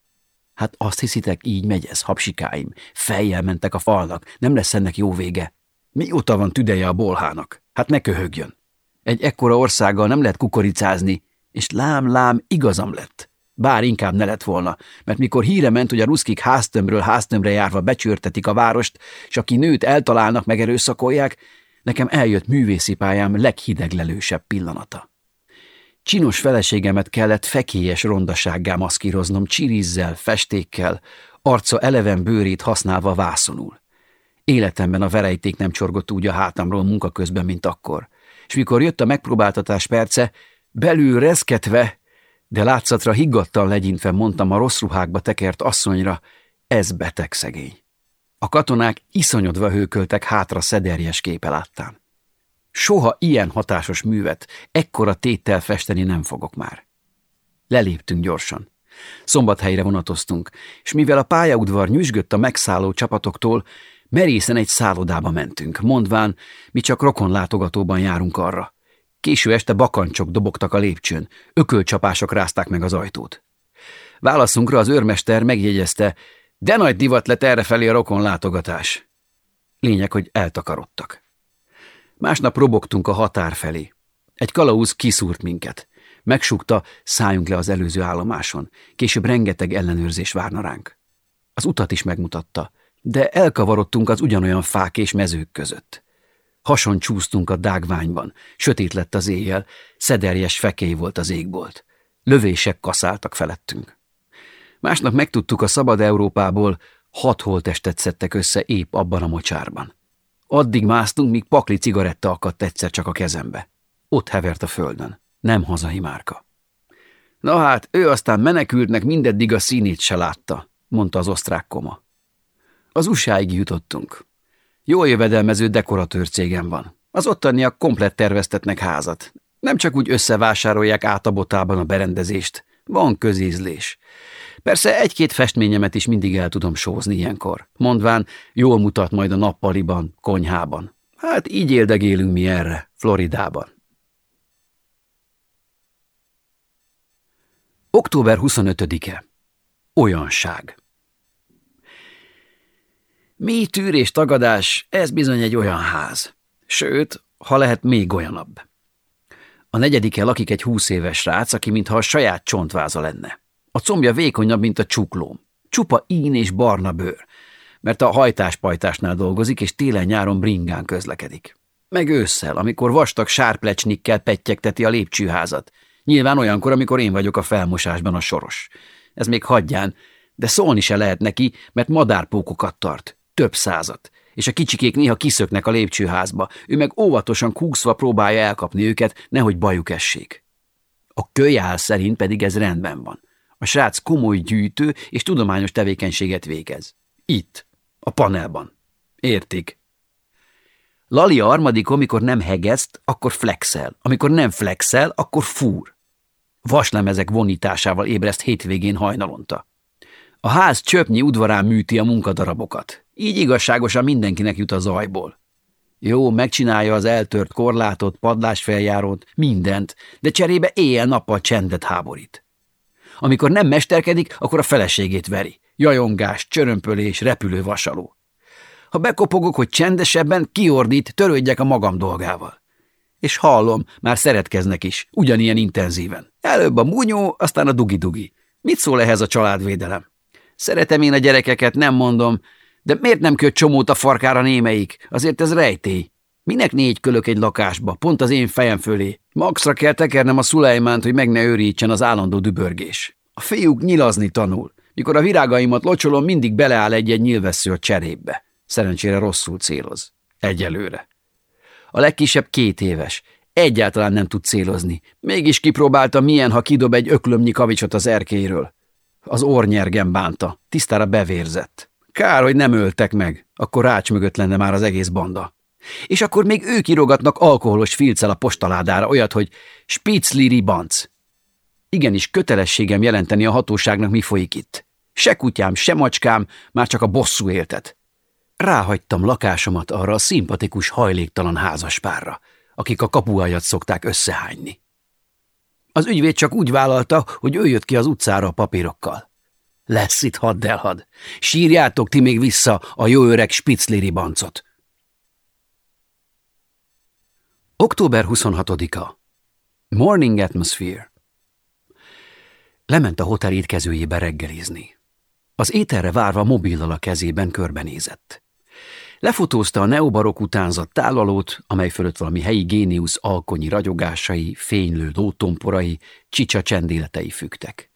Hát azt hiszitek, így megy ez, hapsikáim. Fejjel mentek a falnak, nem lesz ennek jó vége. Mióta van tüdeje a bolhának? Hát ne köhögjön. Egy ekkora országgal nem lehet kukoricázni, és lám-lám igazam lett. bár inkább ne lett volna, mert mikor híre ment, hogy a ruszkik háztömről háztömbre járva becsörtetik a várost, és aki nőt eltalálnak, megerőszakolják, nekem eljött művészi pályám leghideglelősebb pillanata. Csinos feleségemet kellett fekélyes rondasággá maszkíroznom csirizzel, festékkel, arca eleven bőrét használva vászonul. Életemben a verejték nem csorgott úgy a hátamról munka közben, mint akkor. És mikor jött a megpróbáltatás perce, belül reszketve, de látszatra higgadtan legyintve mondtam a rossz ruhákba tekert asszonyra, ez beteg szegény. A katonák iszonyodva hőköltek hátra szederjes képe láttán. Soha ilyen hatásos művet, ekkora téttel festeni nem fogok már. Leléptünk gyorsan. Szombathelyre vonatoztunk, és mivel a pályaudvar nyüzsgött a megszálló csapatoktól, merészen egy szállodába mentünk, mondván, mi csak rokonlátogatóban járunk arra. Késő este bakancsok dobogtak a lépcsőn, ökölcsapások rázták meg az ajtót. Válaszunkra az őrmester megjegyezte, de nagy divat lett errefelé a rokonlátogatás. Lényeg, hogy eltakarodtak. Másnap robogtunk a határ felé. Egy kalauz kiszúrt minket. Megsukta, szálljunk le az előző állomáson. Később rengeteg ellenőrzés várna ránk. Az utat is megmutatta, de elkavarodtunk az ugyanolyan fák és mezők között. Hason csúsztunk a dágványban, sötét lett az éjjel, szederjes fekély volt az égbolt. Lövések kaszáltak felettünk. Másnap megtudtuk a szabad Európából, hat holtestet szedtek össze épp abban a mocsárban. Addig másztunk, míg pakli cigaretta akadt egyszer csak a kezembe. Ott hevert a földön. Nem hazai márka. Na hát, ő aztán menekültnek mindeddig a színét se látta, mondta az osztrák koma. Az usáig jutottunk. Jól jövedelmező dekoratőr cégem van. Az ottaniak komplett terveztetnek házat. Nem csak úgy összevásárolják át a botában a berendezést. Van közízlés. Persze egy-két festményemet is mindig el tudom sózni ilyenkor. Mondván, jól mutat majd a nappaliban, konyhában. Hát így éldegélünk mi erre, Floridában. Október 25-e. Olyanság. Mi tűr és tagadás, ez bizony egy olyan ház. Sőt, ha lehet még olyanabb. A negyedike lakik egy húsz éves rác, aki mintha a saját csontváza lenne. A combja vékonyabb, mint a csuklóm. Csupa ín és barna bőr, mert a hajtáspajtásnál dolgozik, és télen-nyáron bringán közlekedik. Meg ősszel, amikor vastag sárplecsnikkel pettyegteti a lépcsőházat. Nyilván olyankor, amikor én vagyok a felmosásban a soros. Ez még hagyján, de szólni se lehet neki, mert madárpókokat tart. Több százat. És a kicsikék néha kiszöknek a lépcsőházba. Ő meg óvatosan kúszva próbálja elkapni őket, nehogy bajuk essék. A kölyál szerint pedig ez rendben van. A srác komoly gyűjtő és tudományos tevékenységet végez. Itt, a panelban. Értik? Lali a harmadik, amikor nem hegeszt, akkor flexel. Amikor nem flexel, akkor fúr. Vaslemezek vonításával ébreszt hétvégén hajnalonta. A ház csöpnyi udvarán műti a munkadarabokat. Így igazságosan mindenkinek jut a zajból. Jó, megcsinálja az eltört korlátot, padlásfeljárót, mindent, de cserébe éjjel-nappal csendet háborít. Amikor nem mesterkedik, akkor a feleségét veri. Jajongás, csörömpölés, repülő vasaló. Ha bekopogok, hogy csendesebben, kiordít, törődjek a magam dolgával. És hallom, már szeretkeznek is, ugyanilyen intenzíven. Előbb a munyó, aztán a dugi-dugi. Mit szól ehhez a családvédelem? Szeretem én a gyerekeket, nem mondom, de miért nem köt csomót a farkára némelyik? Azért ez rejtély. Minek négy kölök egy lakásba, pont az én fejem fölé? Maxra kell tekernem a Szulejmánt, hogy meg ne őrítsen az állandó dübörgés. A fiúk nyilazni tanul. Mikor a virágaimat locsolom, mindig beleáll egy-egy nyilvessző a cserépbe. Szerencsére rosszul céloz. Egyelőre. A legkisebb két éves. Egyáltalán nem tud célozni. Mégis kipróbálta, milyen, ha kidob egy öklömnyi kavicsot az erkéről. Az ornyergen bánta, tisztára bevérzett. Kár, hogy nem öltek meg, akkor rács mögött lenne már az egész banda. És akkor még ők írogatnak alkoholos filccel a postaládára olyat, hogy Spitzliri banc. Igenis kötelességem jelenteni a hatóságnak, mi folyik itt. Se kutyám, se macskám, már csak a bosszú éltet. Ráhagytam lakásomat arra a szimpatikus, hajléktalan házaspárra, akik a kapuajat szokták összehányni. Az ügyvéd csak úgy vállalta, hogy ő jött ki az utcára a papírokkal. Lesz itt haddelhad. Sírjátok ti még vissza a jó öreg Spitzléri bancot. Október 26-a. Morning Atmosphere. Lement a hotel étkezőjébe reggelizni. Az ételre várva mobillal a kezében körbenézett. Lefotózta a neobarok utánzat tálalót, amely fölött valami helyi géniusz alkonyi ragyogásai, fénylő lótomporai, csicsa csendéletei fügtek.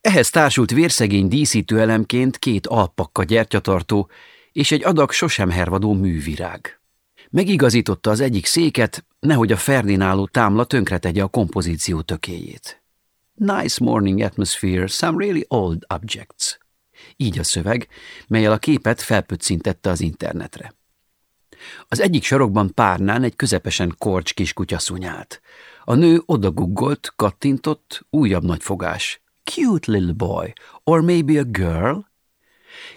Ehhez társult vérszegény díszítő elemként két alpakka gyertyatartó és egy adag sosem hervadó művirág. Megigazította az egyik széket, nehogy a ferdináló támla tönkretegye a kompozíció tökéjét. Nice morning atmosphere, some really old objects. Így a szöveg, melyel a képet felpöccintette az internetre. Az egyik sarokban párnán egy közepesen korcs kiskutya szunyált. A nő odaguggolt, kattintott, újabb nagyfogás. Cute little boy, or maybe a girl?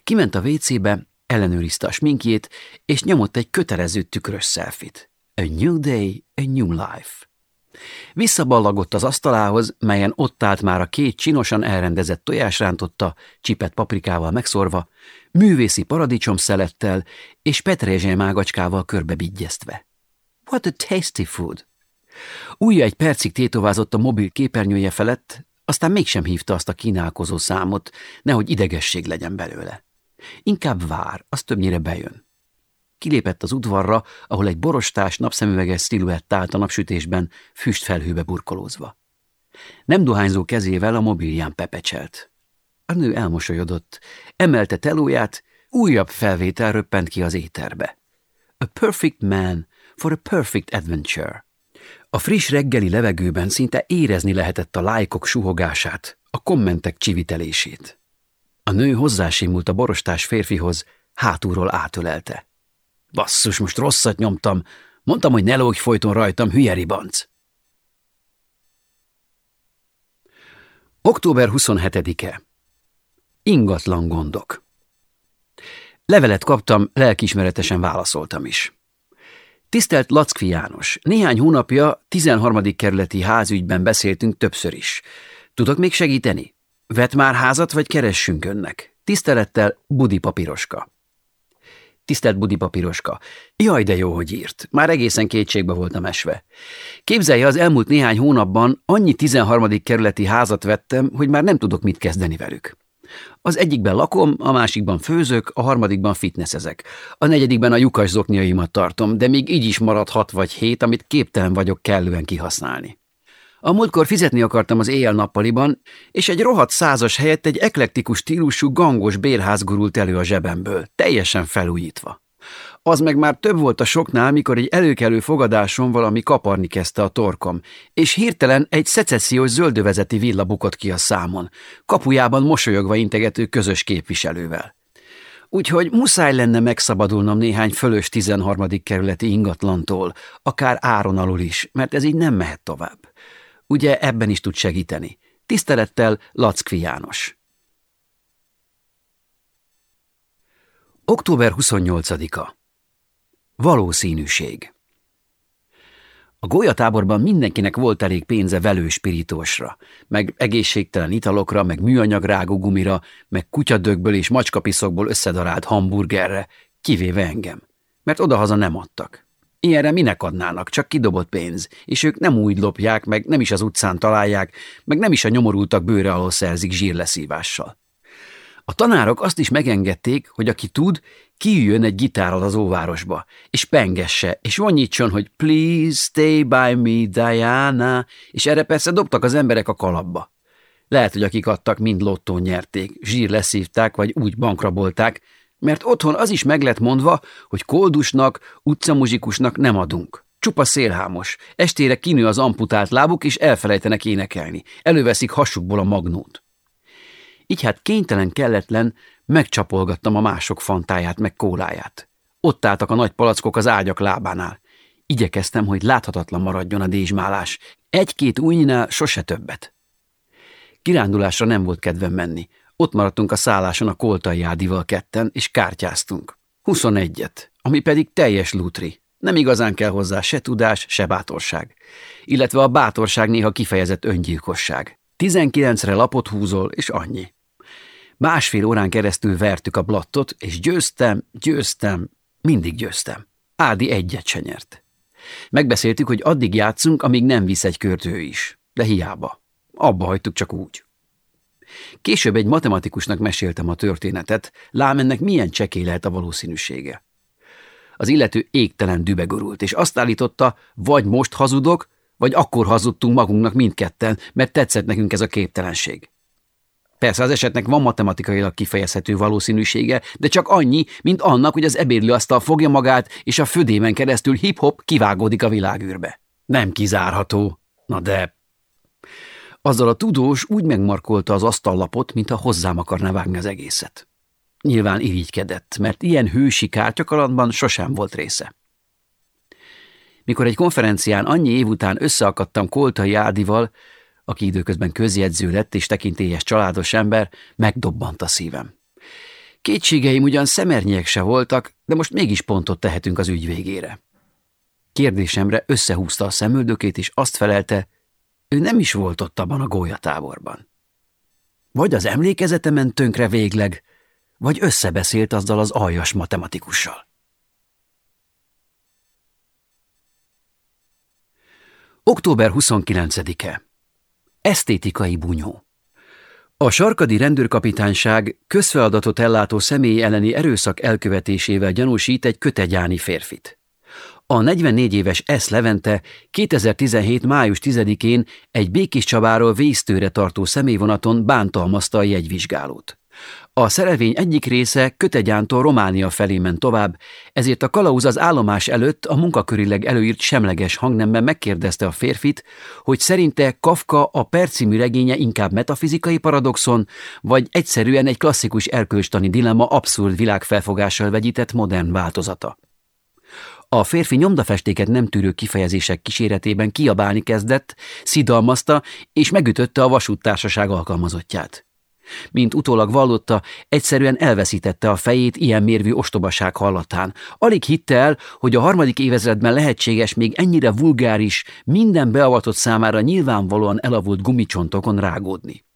Kiment a WC-be, ellenőrizte a sminkjét, és nyomott egy kötelező tükrös szelfit. A new day, a new life. Visszaballagott az asztalához, melyen ott állt már a két csinosan elrendezett tojásrántotta, csipet paprikával megszorva, művészi paradicsom szelettel és mágacskával körbebigyeztve. What a tasty food! Újja egy percig tétovázott a mobil képernyője felett, aztán mégsem hívta azt a kínálkozó számot, nehogy idegesség legyen belőle. Inkább vár, az többnyire bejön. Kilépett az udvarra, ahol egy borostás, napszemüveges sziluett állt a napsütésben, füstfelhőbe burkolózva. Nem dohányzó kezével a mobilján pepecselt. A nő elmosolyodott, emelte telóját, újabb felvétel röppent ki az éterbe. A perfect man for a perfect adventure. A friss reggeli levegőben szinte érezni lehetett a lájkok suhogását, a kommentek csivitelését. A nő hozzásimult a borostás férfihoz, hátulról átölelte. Basszus, most rosszat nyomtam. Mondtam, hogy ne lógj folyton rajtam, hülye ribanc. Október 27-e. Ingatlan gondok. Levelet kaptam, lelkismeretesen válaszoltam is. Tisztelt Lackfi János, néhány hónapja 13. kerületi házügyben beszéltünk többször is. Tudok még segíteni? Vet már házat, vagy keressünk önnek? Tisztelettel Budi Papiroska. Tisztelt Budi Papiroska. Jaj, de jó, hogy írt. Már egészen kétségbe voltam esve. Képzelje, az elmúlt néhány hónapban annyi 13. kerületi házat vettem, hogy már nem tudok mit kezdeni velük. Az egyikben lakom, a másikban főzök, a harmadikban fitnessezek. A negyedikben a lyukas zokniaimat tartom, de még így is marad hat vagy hét, amit képtelen vagyok kellően kihasználni. A múltkor fizetni akartam az éjjel-nappaliban, és egy rohadt százas helyett egy eklektikus stílusú gangos bérház gurult elő a zsebemből, teljesen felújítva. Az meg már több volt a soknál, mikor egy előkelő fogadáson valami kaparni kezdte a torkom, és hirtelen egy szecessziós zöldövezeti villa bukott ki a számon, kapujában mosolyogva integető közös képviselővel. Úgyhogy muszáj lenne megszabadulnom néhány fölös 13. kerületi ingatlantól, akár áron alul is, mert ez így nem mehet tovább. Ugye ebben is tud segíteni. Tisztelettel Lackvi János. Október 28-a. Valószínűség. A golyatáborban mindenkinek volt elég pénze velő spiritósra, meg egészségtelen italokra, meg műanyag rágógumira, meg kutyadögből és macskapiszokból összedarált hamburgerre, kivéve engem, mert odahaza nem adtak. Ilyenre minek adnának, csak kidobott pénz, és ők nem úgy lopják, meg nem is az utcán találják, meg nem is a nyomorultak bőre alól szerzik zsírleszívással. A tanárok azt is megengedték, hogy aki tud, kiüljön egy gitárral az óvárosba, és pengesse, és vonnyítson, hogy please stay by me, Diana, és erre persze dobtak az emberek a kalapba. Lehet, hogy akik adtak, mind lottón nyerték, zsír leszívták, vagy úgy bankrabolták, mert otthon az is meg lett mondva, hogy koldusnak, utcamuzsikusnak nem adunk. Csupa szélhámos. Estére kinő az amputált lábuk, és elfelejtenek énekelni. Előveszik hasukból a magnót. Így hát kénytelen kelletlen megcsapolgattam a mások fantáját meg kóláját. Ott álltak a nagy palackok az ágyak lábánál. Igyekeztem, hogy láthatatlan maradjon a dézsmálás. Egy-két újnyinál sose többet. Kirándulásra nem volt kedvem menni. Ott maradtunk a szálláson a koltai ádival ketten, és kártyáztunk. 21-et, ami pedig teljes lútri. Nem igazán kell hozzá se tudás, se bátorság. Illetve a bátorság néha kifejezett öngyilkosság. 19-re lapot húzol, és annyi. Másfél órán keresztül vertük a blattot, és győztem, győztem, mindig győztem. Ádi egyet se nyert. Megbeszéltük, hogy addig játszunk, amíg nem visz egy kört is. De hiába. Abba hagytuk csak úgy. Később egy matematikusnak meséltem a történetet, lám ennek milyen csekély lehet a valószínűsége. Az illető égtelen dübegorult, és azt állította, vagy most hazudok, vagy akkor hazudtunk magunknak mindketten, mert tetszett nekünk ez a képtelenség. Persze az esetnek van matematikailag kifejezhető valószínűsége, de csak annyi, mint annak, hogy az ebédlőasztal fogja magát, és a födémen keresztül hip-hop kivágódik a világűrbe. Nem kizárható. Na de... Azzal a tudós úgy megmarkolta az asztallapot, mintha hozzám akarná vágni az egészet. Nyilván irigykedett, mert ilyen hősi kártyakalandban sosem volt része. Mikor egy konferencián annyi év után összeakadtam Koltai Ádival, aki időközben közjegyző lett és tekintélyes családos ember, megdobbant a szívem. Kétségeim ugyan szemernyek se voltak, de most mégis pontot tehetünk az ügy végére. Kérdésemre összehúzta a szemöldökét, és azt felelte, ő nem is volt ott abban a gólyatáborban. Vagy az emlékezetemen tönkre végleg, vagy összebeszélt azzal az aljas matematikussal. Október 29-e Esztétikai bunyó A sarkadi rendőrkapitányság közfeladatot ellátó személy elleni erőszak elkövetésével gyanúsít egy kötegyáni férfit. A 44 éves S. Levente 2017. május 10-én egy Békés Csabáról vésztőre tartó személyvonaton bántalmazta a jegyvizsgálót. A szerelvény egyik része Kötegyántól Románia felé ment tovább, ezért a kalauz az állomás előtt a munkakörileg előírt semleges hangnemben megkérdezte a férfit, hogy szerinte Kafka a percimű regénye inkább metafizikai paradoxon, vagy egyszerűen egy klasszikus erkölcstani dilemma abszurd világfelfogással vegyített modern változata. A férfi nyomdafestéket nem tűrő kifejezések kíséretében kiabálni kezdett, szidalmazta és megütötte a vasúttársaság alkalmazottját. Mint utólag vallotta, egyszerűen elveszítette a fejét ilyen mérvű ostobaság hallatán. Alig hitte el, hogy a harmadik évezredben lehetséges még ennyire vulgáris, minden beavatott számára nyilvánvalóan elavult gumicsontokon rágódni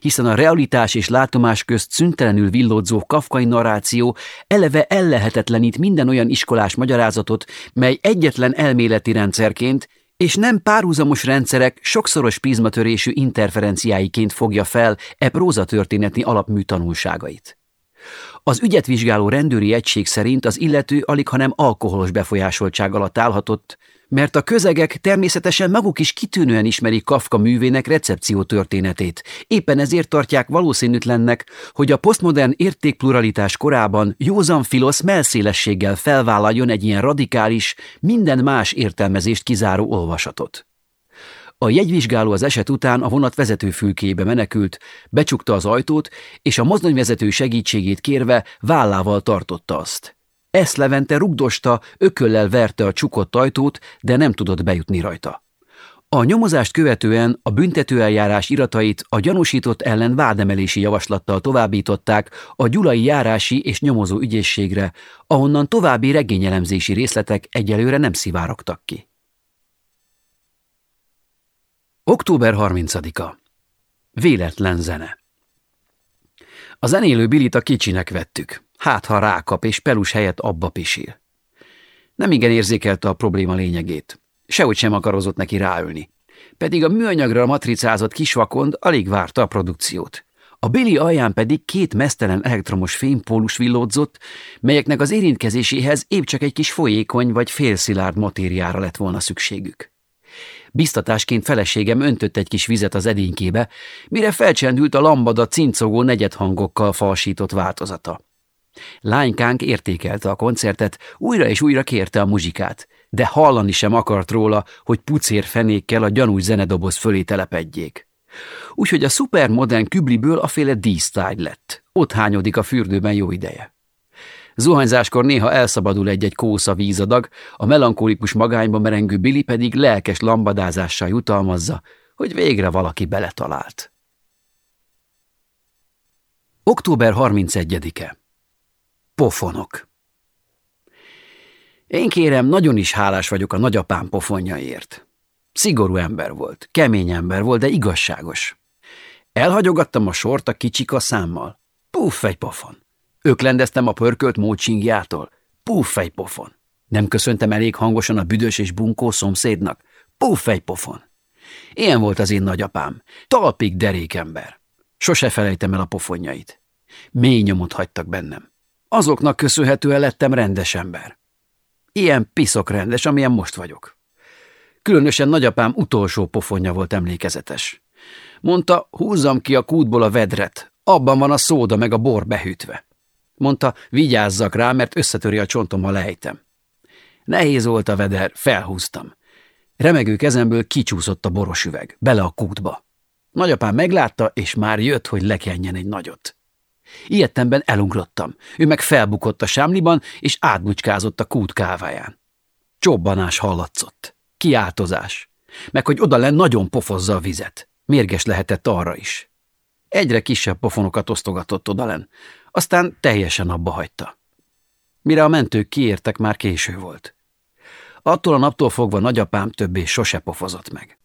hiszen a realitás és látomás közt szüntelenül villódzó kafkai narráció eleve ellehetetlenít minden olyan iskolás magyarázatot, mely egyetlen elméleti rendszerként és nem párhuzamos rendszerek sokszoros prizmatörésű interferenciáiként fogja fel e prózatörténeti alapmű tanulságait. Az ügyet vizsgáló rendőri egység szerint az illető alig hanem alkoholos befolyásoltság alatt állhatott, mert a közegek természetesen maguk is kitűnően ismerik Kafka művének recepció történetét. Éppen ezért tartják valószínűtlennek, hogy a posztmodern értékpluralitás korában józan filosz melszélességgel felvállaljon egy ilyen radikális, minden más értelmezést kizáró olvasatot. A jegyvizsgáló az eset után a vonat vezetőfülkébe menekült, becsukta az ajtót, és a mozdonyvezető segítségét kérve vállával tartotta azt. Esz Levente rugdosta, ököllel verte a csukott ajtót, de nem tudott bejutni rajta. A nyomozást követően a büntetőeljárás iratait a gyanúsított ellen vádemelési javaslattal továbbították a Gyulai járási és nyomozó ügyészségre, ahonnan további regényelemzési részletek egyelőre nem szivárogtak ki. Október 30-a. Véletlen zene. A zenélő Bilit a kicsinek vettük. Hát, ha rákap, és pelus helyett abba pisil. Nem igen érzékelte a probléma lényegét. Sehogy sem akarozott neki ráülni. Pedig a műanyagra matricázott kisvakond alig várta a produkciót. A Billy alján pedig két mesztelen elektromos fémpólus villódzott, melyeknek az érintkezéséhez épp csak egy kis folyékony vagy félszilárd matériára lett volna szükségük. Biztatásként feleségem öntött egy kis vizet az edénykébe, mire felcsendült a lambada cincogó negyedhangokkal falsított változata. Lánykánk értékelte a koncertet, újra és újra kérte a muzsikát, de hallani sem akart róla, hogy pucér fenékkel a gyanús zenedoboz fölé telepedjék. Úgyhogy a szupermodern kübliből a féle D-style lett. Ott hányodik a fürdőben jó ideje. Zuhanyzáskor néha elszabadul egy-egy kósza vízadag, a melankolikus magányba merengő Billy pedig lelkes lambadázással jutalmazza, hogy végre valaki beletalált. Október 31-e Pofonok Én kérem, nagyon is hálás vagyok a nagyapám pofonjaért. Szigorú ember volt, kemény ember volt, de igazságos. Elhagyogattam a sort a kicsika számmal. Puff egy pofon. Öklendeztem a pörkölt mócsingjától. Puff egy pofon. Nem köszöntem elég hangosan a büdös és bunkó szomszédnak. Puff egy pofon. Ilyen volt az én nagyapám. Talpig derékember. Sose felejtem el a pofonjait. Mély nyomot hagytak bennem. Azoknak köszönhetően lettem rendes ember. Ilyen piszok rendes, amilyen most vagyok. Különösen nagyapám utolsó pofonja volt emlékezetes. Mondta, húzzam ki a kútból a vedret, abban van a szóda meg a bor behűtve. Mondta, vigyázzak rá, mert összetöri a csontom, ha lejtem. Nehéz volt a veder, felhúztam. Remegő kezemből kicsúszott a boros üveg, bele a kútba. Nagyapám meglátta, és már jött, hogy lekenjen egy nagyot. Ilyettemben elugrottam. Ő meg felbukott a sámliban, és átbucskázott a kút káváján. Csobbanás hallatszott. Kiáltozás. Meg hogy oda nagyon pofozza a vizet. Mérges lehetett arra is. Egyre kisebb pofonokat osztogatott odalen, aztán teljesen abba hagyta. Mire a mentők kiértek, már késő volt. Attól a naptól fogva nagyapám többé sose pofozott meg.